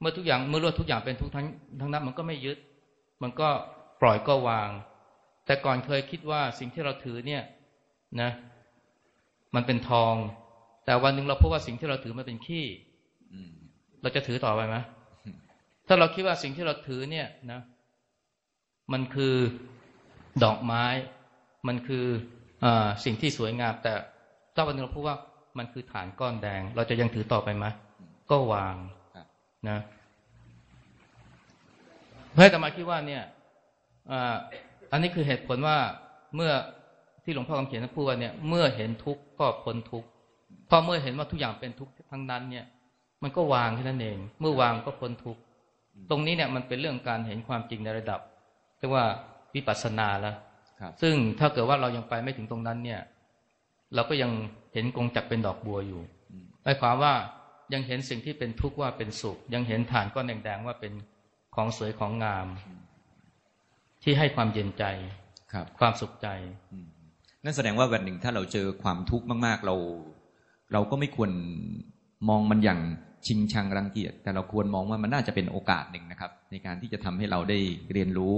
เมื่อทุกอย่างเมื่อรู้ว่าทุกอย่างเป็นทุกข์ทั้งทั้งนั้น มันก็ไม่ยึด มันก็ปล่อยก็วาง แต่ก่อนเคยคิดว่าสิ่งที่เราถือเนี่ยนะ มันเป็นทอง แต่วันหนึ่งเราพบว่าสิ่งที่เราถือมันเป็นขี้เราจะถือต่อไปไหมถ้าเราคิดว่าสิ่งที่เราถือเนี่ยนะ มันคือดอกไม้ มันคืออสิ่งที่สวยงาม แต่ถ้าวันหนึงเราพูดว่ามันคือฐานก้อนแดง เราจะยังถือต่อไปไหมก็วางนะเพื่อแต่มาคิดว่าเนี่ย อ่าอันนี้คือเหตุผลว่าเมื่อที่หลวงพ่อคำเขียนท่านพูดว่าเนี่ยเมื่อเห็นทุกข์ก็พ้นทุกข์เพราะเมื่อเห็นว่าทุกอย่างเป็นทุกข์ทั้งนั้น เนี่ย มันก็วางแค่นั้นเอง เมื่อวางก็พ้นทุกข์ตรงนี้เนี่ยมันเป็นเรื่องการเห็นความจริงในระดับเรียกว่าวิปัสสนาแล้วครับซึ่งถ้าเกิดว่าเรายังไปไม่ถึงตรงนั้นเนี่ย เราก็ยังเห็นกงจักรเป็นดอกบัวอยู่อืมหมายความว่ายังเห็นสิ่งที่เป็นทุกข์ว่าเป็นสุข ยังเห็นฐานก้อนแดงๆว่าเป็นของสวยของงาม ที่ให้ความเย็นใจครับ ความสุขใจอืมนั่นแสดงว่าวันหนึ่งถ้าเราเจอความทุกข์มาก ๆ เรา เราก็ไม่ควรมองมันอย่างชิงชังรังเกียจแต่เราควรมองว่ามันน่าจะเป็นโอกาสหนึ่งนะครับ ในการที่จะทำให้เราได้เรียนรู้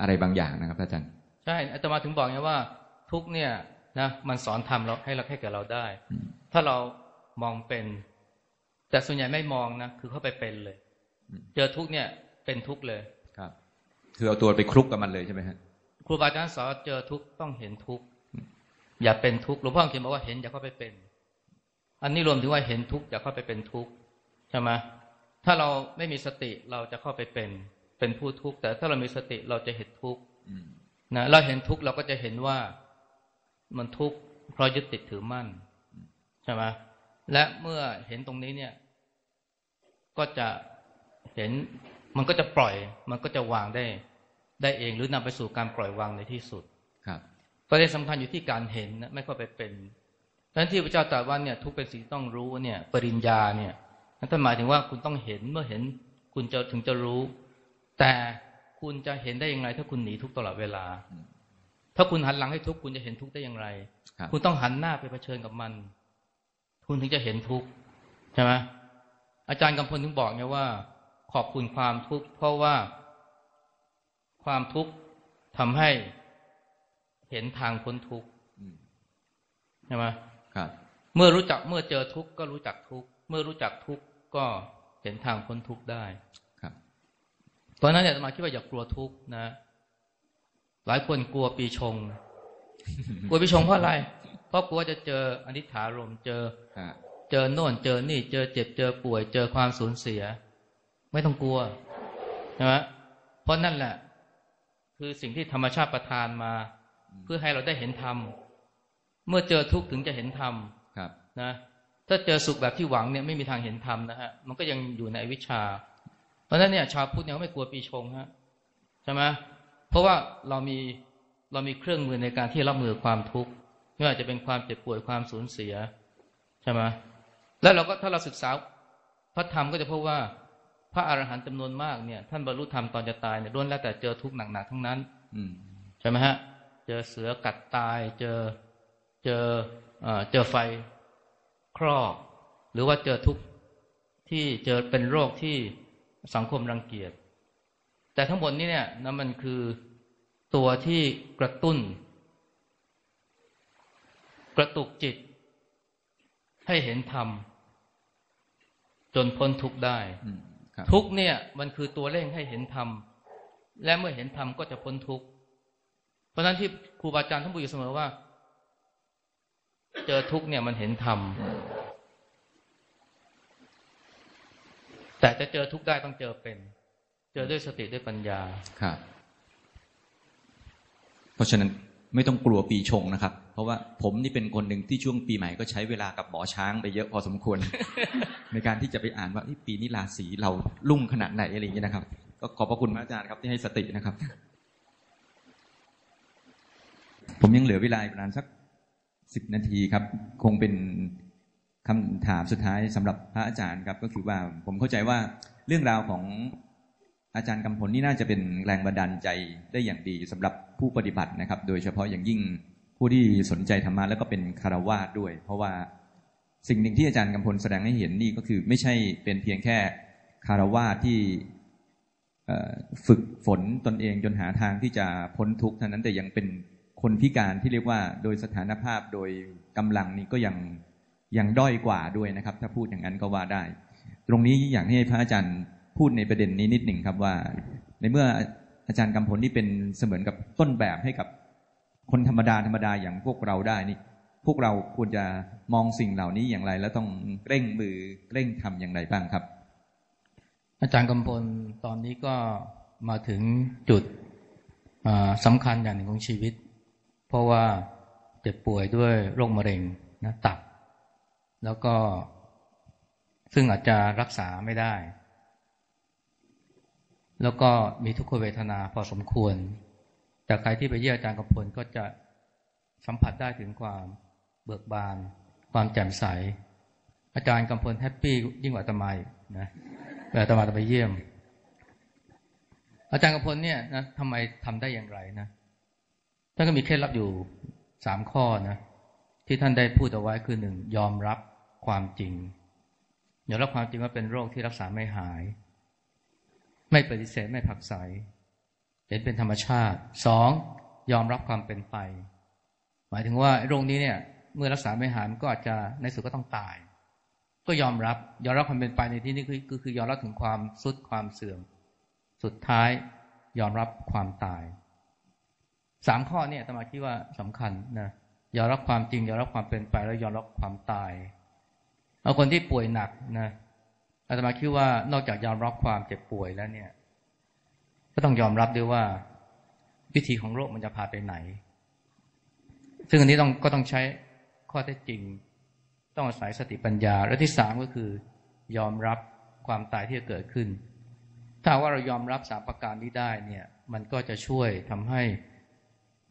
อะไรบางอย่างนะครับอาจารย์ใช่อาตมาถึงบอกไงว่า ทุกข์เนี่ยนะมันสอนทำเราให้เราให้แก่เราได้อืมถ้าเรามองเป็น แต่ส่วนใหญ่ไม่มองนะคือเข้าไปเป็นเลยอืมเจอทุกข์เนี่ยเป็นทุกข์เลย คือเอาตัวไปคลุกกับมันเลยใช่ไหมฮะครูบาอาจารย์สอนเจอทุกต้องเห็นทุกอย่าเป็นทุกหลวงพ่อเขียนบอกว่าเห็นอย่าเข้าไปเป็น อันนี้รวมถึงว่าเห็นทุกอย่าเข้าไปเป็นทุกใช่ไหมถ้าเราไม่มีสติเราจะเข้าไปเป็นเป็นผู้ทุกข์แต่ถ้าเรามีสติเราจะเห็นทุกข์นะเราเห็นทุกข์เราก็จะเห็นว่ามันทุกข์เพราะยึดติดถือมั่นใช่ไหมและเมื่อเห็นตรงนี้เนี่ย ก็จะเห็นมันก็จะปล่อย มันก็จะวางได้ ได้เองหรือนำไปสู่การปล่อยวางในที่สุดครับประเด็นสำคัญอยู่ที่การเห็นนะไม่เข้าไปเป็นดังนั้นที่พระเจ้าตรัสว่าเนี่ยทุกเป็นสิ่งที่ต้องรู้เนี่ยปริญญาเนี่ยนั่นหมายถึงว่าคุณต้องเห็นเมื่อเห็นคุณจะถึงจะรู้ แต่คุณจะเห็นได้อย่างไร ถ้าคุณหนีทุกข์ตลอดเวลาอืมถ้าคุณหันหลังให้ทุกข์คุณจะเห็นทุกข์ได้อย่างไรครับคุณต้องหันหน้าไปเผชิญกับมัน คุณถึงจะเห็นทุกข์ใช่ไหมอาจารย์กำพลถึงบอกไงว่า ขอบคุณความทุกข์เพราะว่า ความทุกข์ทำให้เห็นทางพ้นทุกข์อืมใช่ไหมครับ เมื่อรู้จักเมื่อเจอทุกข์ก็รู้จักทุกข์เมื่อรู้จักทุกข์ก็เห็นทางพ้นทุกข์ได้ครับเพราะฉะนั้นเนี่ยอาตมาคิดว่าอย่ากลัวทุกข์นะ หลายคนกลัวปีชง กลัวปีชงเพราะอะไร เพราะกลัวจะเจออนิถารมณ์เจอฮะเจอโน่นเจอนี่เจอเจ็บเจอป่วย เจอความสูญเสีย ไม่ต้องกลัวใช่ไหมเพราะนั่นแหละ คือสิ่งที่ธรรมชาติประทานมา เพื่อให้เราได้เห็นธรรม เมื่อเจอทุกข์ถึงจะเห็นธรรมครับนะถ้าเจอสุขแบบที่หวังเนี่ยไม่มีทางเห็นธรรมนะฮะมันก็ยังอยู่ในอวิชชา เพราะฉะนั้นเนี่ยชาวพุทธเนี่ยเขาไม่กลัวปีชงฮะใช่ไหมเพราะว่าเรามีเรามีเครื่องมือในการที่รับมือความทุกข์ไม่ว่าจะเป็นความเจ็บป่วยความสูญเสียใช่ไหมแล้วเราก็ถ้าเราศึกษาพระธรรมก็จะพบว่า พระอรหันต์จำนวนมากเนี่ยท่านบรรลุธรรมตอนจะตายเนี่ยล้วนแล้วแต่เจอทุกข์หนักๆทั้งนั้น อืใช่ไหมฮะ เจอเสือกัดตาย เจอเจอเอ่อเจอไฟครอกหรือว่าเจอทุกข์ที่เจอเป็นโรคที่สังคมรังเกียจ แต่ทั้งหมดนี้เนี่ยนะมันคือตัวที่กระตุ้น กระตุกจิต ให้เห็นธรรม จนพ้นทุกข์ได้ ทุกข์เนี่ย มันคือตัวเร่งให้เห็นธรรมและเมื่อเห็นธรรมก็จะพ้นทุกข์เพราะฉะนั้นที่ครูบาอาจารย์ท่านพูดอยู่เสมอว่า เจอทุกข์เนี่ยมันเห็นธรรมแต่จะเจอทุกข์ได้ต้องเจอเป็น เจอด้วยสติด้วยปัญญาครับเพราะฉะนั้นไม่ต้องกลัวปีชงนะครับเพ ราะว่าผมนี่เป็นคนหนึ่งที่ช่วงปีใหม่ก็ใช้เวลากับหมอช้างไปเยอะพอสมควร ในการที่จะไปอ่านว่าปีนี้ราศีเราลุ่งขนาดไหนอะไรอย่างเงี้ยนะครับ ก็ขอบพระคุณพระอาจารย์ครับที่ให้สตินะครับ ผมยังเหลือเวลาประมาณสักสิบนาทีครับ คงเป็นคำถามสุดท้ายสำหรับพระอาจารย์ครับ ก็คือว่าผมเข้าใจว่าเรื่องราวของอาจารย์กำพลนี่น่าจะเป็นแรงบันดาลใจได้อย่างดีสำหรับผู้ปฏิบัตินะครับ โดยเฉพาะอย่างยิ่ง ผู้ที่สนใจธรรมะแล้วก็เป็นคารวาสด้วย เพราะว่าสิ่งหนึ่งที่อาจารย์กำพลแสดงให้เห็นนี่ก็คือไม่ใช่เป็นเพียงแค่คารวาสที่ฝึกฝนตนเองจนหาทางที่จะพ้นทุกข์เท่านั้นแต่ยังเป็นคนพิการที่เรียกว่าโดยสถานภาพโดยกำลังนี้ก็ยังยังด้อยกว่าด้วยนะครับ ถ้าพูดอย่างนั้นก็ว่าได้ ตรงนี้อยากให้พระอาจารย์พูดในประเด็นนี้นิดหนึ่งครับว่า ในเมื่ออาจารย์กำพลนี่เป็นเสมือนกับต้นแบบให้กับ คนธรรมดาธรรมดาอย่างพวกเราได้นี่ พวกเราควรจะมองสิ่งเหล่านี้อย่างไร แล้วต้องเร่งมือเร่งทำอย่างไรบ้างครับ อาจารย์กำพลตอนนี้ก็มาถึงจุดอ่าสำคัญอย่างหนึ่งของชีวิต เพราะว่าเจ็บป่วยด้วยโรคมะเร็งนะตับ แล้วก็ซึ่งอาจจะรักษาไม่ได้ แล้วก็มีทุกขเวทนาพอสมควร แต่ใครที่ไปเยี่ยมอาจารย์กำพลก็จะสัมผัสได้ถึงความเบิกบาน ความแจ่มใส อาจารย์กำพลแฮปปี้ยิ่งกว่าตมาอีกนะเวลาตมาจะไปเยี่ยม อาจารย์กำพลเนี่ยนะทำไมทำได้อย่างไรนะท่านก็มีเคล็ดลับอยู่สามข้อนะที่ท่านได้พูดเอาไว้คือหนึ่งยอมรับความจริงยอมรับความจริงว่าเป็นโรคที่รักษาไม่หาย ไม่ปฏิเสธไม่ผักใส เห็นเป็นธรรมชาติสองยอมรับความเป็นไป หมายถึงว่าโรคนี้เนี่ย เมื่อรักษาไม่หายมันก็อาจจะในสุดก็ต้องตาย ก็ยอมรับยอมรับความเป็นไปในที่นี้คือคือคือยอมรับถึงความสุดความเสื่อม สุดท้ายยอมรับความตายสามข้อเนี่ยตมาคิดว่าสำคัญนะยอมรับความจริงยอมรับความเป็นไปแล้วยอมรับความตายเอาคนที่ป่วยหนักนะอาตมาคิดว่านอกจากยอมรับความเจ็บป่วยแล้วเนี่ย ก็ต้องยอมรับด้วยว่า วิธีของโรคมันจะพาไปไหน ซึ่งอันนี้ต้องก็ต้องใช้ข้อเท็จจริง ต้องอาศัยสติปัญญา และที่สามก็คือยอมรับความตายที่จะเกิดขึ้น ถ้าว่าเรายอมรับสามประการนี้ได้เนี่ย มันก็จะช่วยทำให้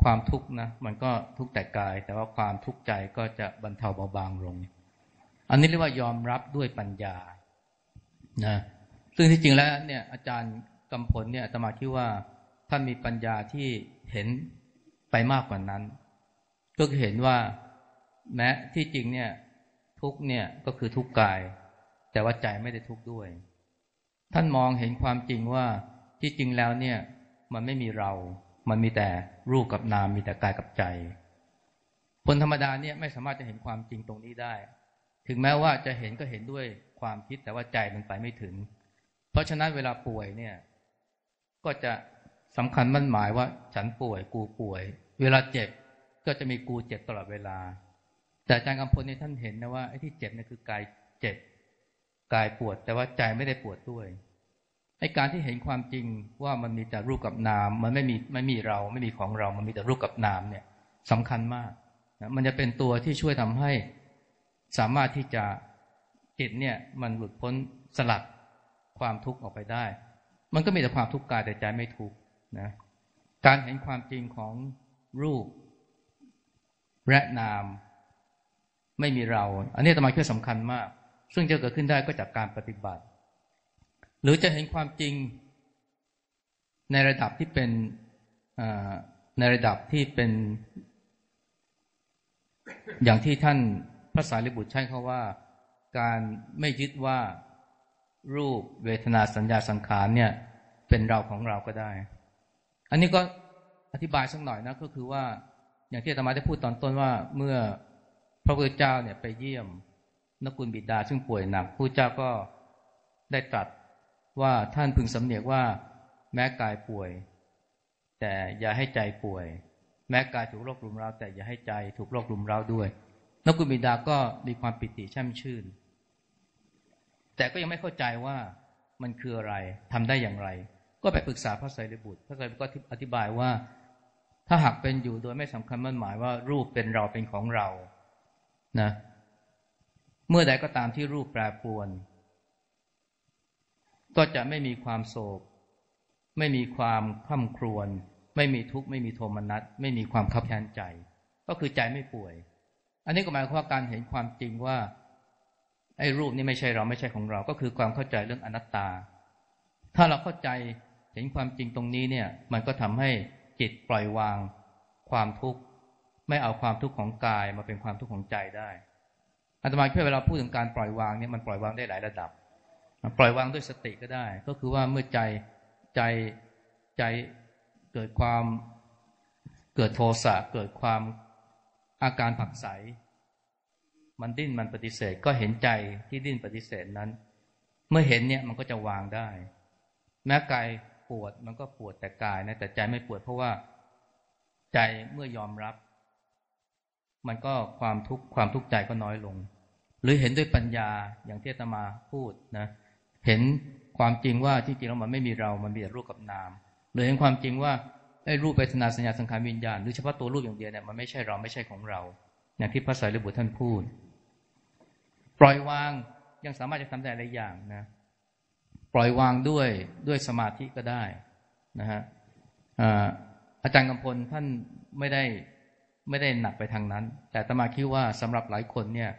ความทุกข์นะมันก็ทุกข์แต่กาย แต่ว่าความทุกข์ใจก็จะบรรเทาเบาบางลง อันนี้เรียกว่ายอมรับด้วยปัญญานะซึ่งที่จริงแล้วเนี่ยอาจารย์ กำพลเนี่ยอาตมาคิดว่าท่านมีปัญญาที่เห็นไปมากกว่านั้น ก็คือเห็นว่าแม้ที่จริงเนี่ยทุกเนี่ยก็คือทุกกาย แต่ว่าใจไม่ได้ทุกด้วย ท่านมองเห็นความจริงว่าที่จริงแล้วเนี่ยมันไม่มีเรา มันมีแต่รูปกับนาม มีแต่กายกับใจ คนธรรมดาเนี่ยไม่สามารถจะเห็นความจริงตรงนี้ได้ ถึงแม้ว่าจะเห็นก็เห็นด้วยความคิดแต่ว่าใจมันไปไม่ถึง เพราะฉะนั้นเวลาป่วยเนี่ย ก็จะสำคัญมั่นหมายว่าฉันป่วยกูป่วย เวลาเจ็บก็จะมีกูเจ็บตลอดเวลา แต่อาจารย์กำพลนี่ท่านเห็นนะว่าไอ้ที่เจ็บนี่คือกายเจ็บกายปวด แต่ว่าใจไม่ได้ปวดด้วยไอ้การที่เห็นความจริงว่ามันมีแต่รูปกับนาม มันไม่มีไม่มีเราไม่มีของเรา มันมีแต่รูปกับนามเนี่ยสำคัญมากนะมันจะเป็นตัวที่ช่วยทำให้สามารถที่จะจิตเนี่ยมันหลุดพ้นสลัดความทุกข์ออกไปได้ มันก็มีแต่ความทุกข์กายแต่ใจไม่ทุกข์นะการเห็นความจริงของรูปและนาม ไม่มีเรา อันนี้ตมาคิดสำคัญมาก ซึ่งจะเกิดขึ้นได้ก็จากการปฏิบัติ หรือจะเห็นความจริง ในระดับที่เป็นในระดับที่เป็น อย่างที่ท่านพระสารีบุตรใช้เขาว่า การไม่ยึดว่ารูปเวทนาสัญญาสังขารเนี่ย เป็นเราของเราก็ได้ อันนี้ก็อธิบายสักหน่อยนะก็คือว่าอย่างที่อาตมาได้พูดตอนต้นว่าเมื่อพระพุทธเจ้าเนี่ยไปเยี่ยมนกุลบิดาซึ่งป่วยหนักพระเจ้าก็ได้ตรัสว่าท่านพึงสำเนียกว่าแม้กายป่วย แต่อย่าให้ใจป่วย แม้กายถูกโรครุมเร้าแต่อย่าให้ใจถูกโรครุมเร้าด้วยนกุลบิดาก็มีความปิติแช่มชื่น แต่ก็ยังไม่เข้าใจว่ามันคืออะไรทำได้อย่างไร ก็ไปปรึกษาพระไตรปิฎกพระไตรปิฎกก็อธิบายว่า ถ้าหากเป็นอยู่โดยไม่สำคัญมั่นหมายว่ารูปเป็นเราเป็นของเรานะเมื่อใดก็ตามที่รูปแปรปรวน ก็จะไม่มีความโศก ไม่มีความข้าครวนไม่มีทุกข์ไม่มีโทมนัสไม่มีความขับแค้นใจ ก็คือใจไม่ป่วย อันนี้ก็หมายความว่าการเห็นความจริงว่าไอ้รูปนี้ไม่ใช่เราไม่ใช่ของเรา ก็คือความเข้าใจเรื่องอนัตตา ถ้าเราเข้าใจ เห็นความจริงตรงนี้เนี่ย มันก็ทำให้จิตปล่อยวางความทุกข์ ไม่เอาความทุกข์ของกายมาเป็นความทุกข์ของใจได้อาตมาคิดเวลาพูดถึงการปล่อยวางเนี่ยมันปล่อยวางได้หลายระดับ ปล่อยวางด้วยสติก็ได้ ก็คือว่าเมื่อใจใจใจเกิดความเกิดโทสะเกิดความอาการผักใส มันดิ้นมันปฏิเสธก็เห็นใจที่ดิ้นปฏิเสธนั้น เมื่อเห็นเนี่ยมันก็จะวางได้ แม้กาย ปวดมันก็ปวดแต่กายนะแต่ใจไม่ปวดเพราะว่าใจเมื่อยอมรับ มันก็ความทุกข์ความทุกข์ใจก็น้อยลง หรือเห็นด้วยปัญญาอย่างที่ตมาพูดนะเห็นความจริงว่าที่จริงแล้วมันไม่มีเรา มันมีแต่รูปกับนามหรือเห็นความจริงว่าไอ้รูปเวทนาสัญญาสังขารวิญญาณหรือเฉพาะตัวรูปอย่างเดียวเนี่ยมันไม่ใช่เราไม่ใช่ของเรา อย่างที่พระสารีบุตรท่านพูด ปล่อยวางยังสามารถจะทำได้หลายอย่างนะ ปล่อยวางด้วยด้วยสมาธิก็ได้นะฮะอาจารย์กำพลท่านไม่ได้ไม่ได้หนักไปทางนั้น แต่ตมาคิดว่าสำหรับหลายคนเนี่ย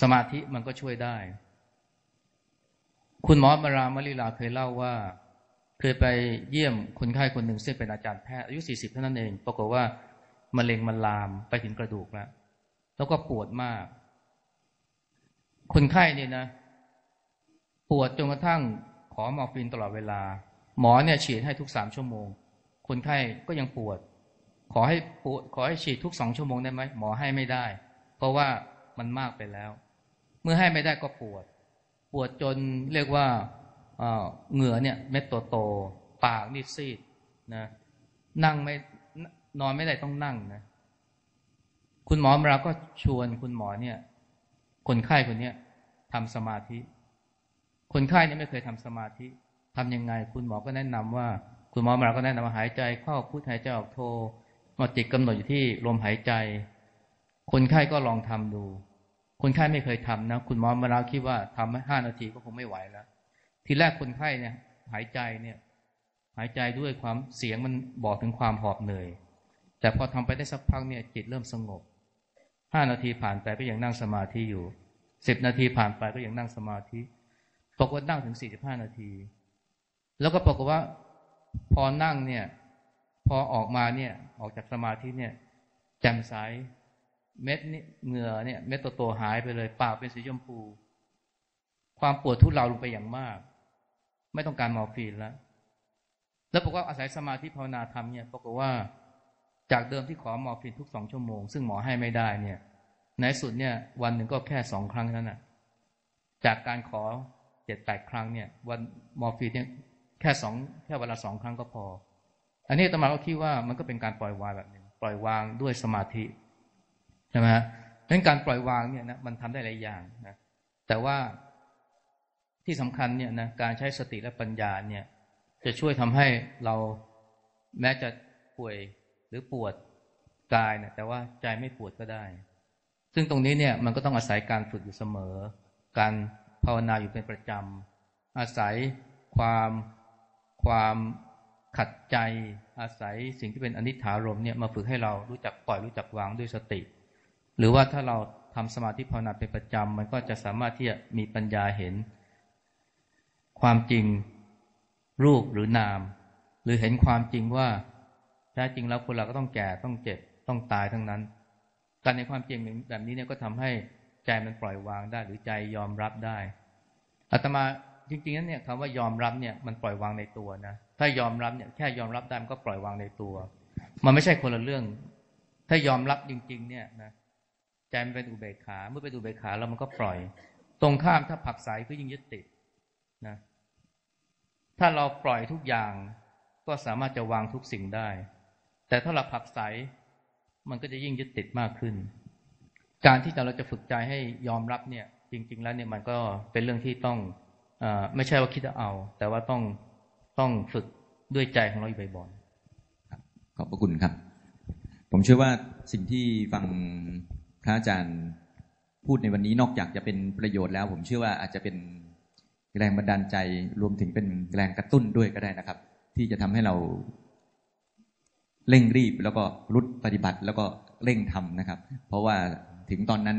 สมาธิมันก็ช่วยได้ คุณหมอมารามลิลาเคยเล่าว่า เคยไปเยี่ยมคนไข้คนหนึ่งซึ่งเป็นอาจารย์แพทย์อายุสี่สิบเท่านั้นเองปรากฏว่ามะเร็งมันลามไปถึงกระดูกแล้วแล้วก็ปวดมาก คนไข้เนี่ยนะ ปวดจนกระทั่งขอมอร์ฟีนตลอดเวลา หมอเนี่ยฉีดให้ทุกสามชั่วโมง คนไข้ก็ยังปวด ขอให้ปวดขอให้ฉีดทุกสองชั่วโมงได้ไหมหมอให้ไม่ได้ เพราะว่ามันมากไปแล้ว เมื่อให้ไม่ได้ก็ปวด ปวดจนเรียกว่าเหงื่อเนี่ยเม็ดโตโตปากนี่ซีดนะนั่งไม่นอนไม่ได้ต้องนั่งนะคุณหมอเราก็ชวนคุณหมอเนี่ย คนไข้คนเนี้ยทำสมาธิ คนไข้เนี่ยไม่เคยทำสมาธิทำยังไง คุณหมอก็แนะนำว่า คุณหมอเราก็แนะนำว่าหายใจเข้าพุทหายใจออกโทมาจิตกำหนดอยู่ที่ลมหายใจ คนไข้ก็ลองทำดู คนไข้ไม่เคยทำนะคุณหมอมาราคิดว่าทำห้านาทีก็คงไม่ไหวแล้ว ทีแรกคนไข้เนี่ย หายใจเนี่ย หายใจด้วยความเสียงมันบอกถึงความหอบเหนื่อย แต่พอทำไปได้สักพักเนี่ย จิตเริ่มสงบห้านาทีผ่านไปก็ยังนั่งสมาธิอยู่สิบนาทีผ่านไปก็ยังนั่งสมาธิ ปรากฏนั่งถึงสี่สิบห้านาที แล้วก็ปรากฏว่าพอนั่งเนี่ย พอออกมาเนี่ย ออกจากสมาธิเนี่ยแจ่มใสเม็ดนี่เหงื่อเนี่ย เม็ดโตๆหายไปเลยปากเป็นสีชมพู ความปวดทุเลาลงไปอย่างมาก ไม่ต้องการมอร์ฟีนแล้ว แล้วบอกว่าอาศัยสมาธิภาวนาทำเนี่ยปรากฏว่าจากเดิมที่ขอมอร์ฟีนทุกสองชั่วโมง ซึ่งหมอให้ไม่ได้เนี่ยในสุดเนี่ย วันหนึ่งก็แค่สองครั้งนั้นนะจากการขอ เจ็ดแปดครั้งเนี่ยวันมอร์ฟีนเนี่ยแค่สองแค่เวลาสองครั้งก็พอ อันนี้ตมาก็คิดว่ามันก็เป็นการปล่อยวางแบบนึงปล่อยวางด้วยสมาธิใช่ไหมฮะดังนั้นการปล่อยวางเนี่ยนะมันทำได้หลายอย่างนะแต่ว่าที่สำคัญเนี่ยนะการใช้สติและปัญญาเนี่ย จะช่วยทำให้เราแม้จะป่วยหรือปวดกายเนี่ยแต่ว่าใจไม่ปวดก็ได้ ซึ่งตรงนี้เนี่ยมันก็ต้องอาศัยการฝึกอยู่เสมอ การาวนาอยู่เป็นประจำ อาศัยความความขัดใจ อาศัยสิ่งที่เป็นอนิจฐารมเนี่ยมาฝึกให้เรารู้จักปล่อยรู้จักวางด้วยสติ หรือว่าถ้าเราทำสมาธิภาวนาเป็นประจำ มันก็จะสามารถที่จะมีปัญญาเห็น ความจริงรูปหรือนาม หรือเห็นความจริงว่าแท้จริงแล้วคนเราก็ต้องแก่ต้องเจ็บต้องตายทั้งนั้น การในความจริงแบบนี้เนี่ยก็ทำให้ใจมันปล่อยวางได้หรือใจยอมรับได้ อาตมาจริงๆนั้นเนี่ยคำว่ายอมรับเนี่ยมันปล่อยวางในตัวนะถ้ายอมรับเนี่ยแค่ยอมรับได้มันก็ปล่อยวางในตัว มันไม่ใช่คนละเรื่อง ถ้ายอมรับจริง ๆ เนี่ยนะใจมันเป็นอุเบกขาเมื่อเป็นอุเบกขาแล้วมันก็ปล่อย ตรงข้ามถ้าผักใสก็ยิ่งยึดติดนะถ้าเราปล่อยทุกอย่างก็สามารถจะวางทุกสิ่งได้ แต่ถ้าเราผักใสมันก็จะยิ่งยึดติดมากขึ้น การที่เราจะฝึกใจให้ยอมรับเนี่ย จริง ๆ แล้วเนี่ยมันก็เป็นเรื่องที่ต้องอไม่ใช่ว่าคิดจะเอา แต่ว่าต้องต้องฝึกด้วยใจของเราอยู่บ่อยๆขอบพระคุณครับ ผมเชื่อว่าสิ่งที่ฟังพระอาจารย์พูดในวันนี้นอกจากจะเป็นประโยชน์แล้ว ผมเชื่อว่าอาจจะเป็นแรงบันดาลใจรวมถึงเป็นแรงกระตุ้นด้วยก็ได้นะครับ ที่จะทำให้เราเร่งรีบแล้วก็รุดปฏิบัติแล้วก็เร่งทำนะครับ เพราะว่าถึงตอนนั้น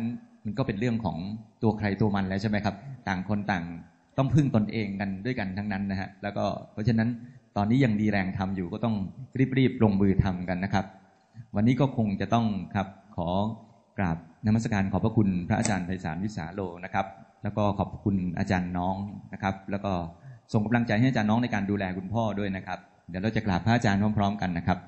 มันก็เป็นเรื่องของตัวใครตัวมันแล้วใช่ไหมครับ ต่างคนต่างต้องพึ่งตนเองกันด้วยกันทั้งนั้นนะฮะแล้วก็เพราะฉะนั้นตอนนี้ยังดีแรงทำอยู่ก็ต้องรีบๆลงมือทำกันนะครับ วันนี้ก็คงจะต้องครับขอกราบนมัสการขอบพระคุณพระอาจารย์ไพศาลวิสาโลนะครับ แล้วก็ขอบคุณอาจารย์น้องนะครับ แล้วก็ส่งกำลังใจให้อาจารย์น้องในการดูแลคุณพ่อด้วยนะครับ เดี๋ยวเราจะกราบพระอาจารย์พร้อมๆกันนะครับ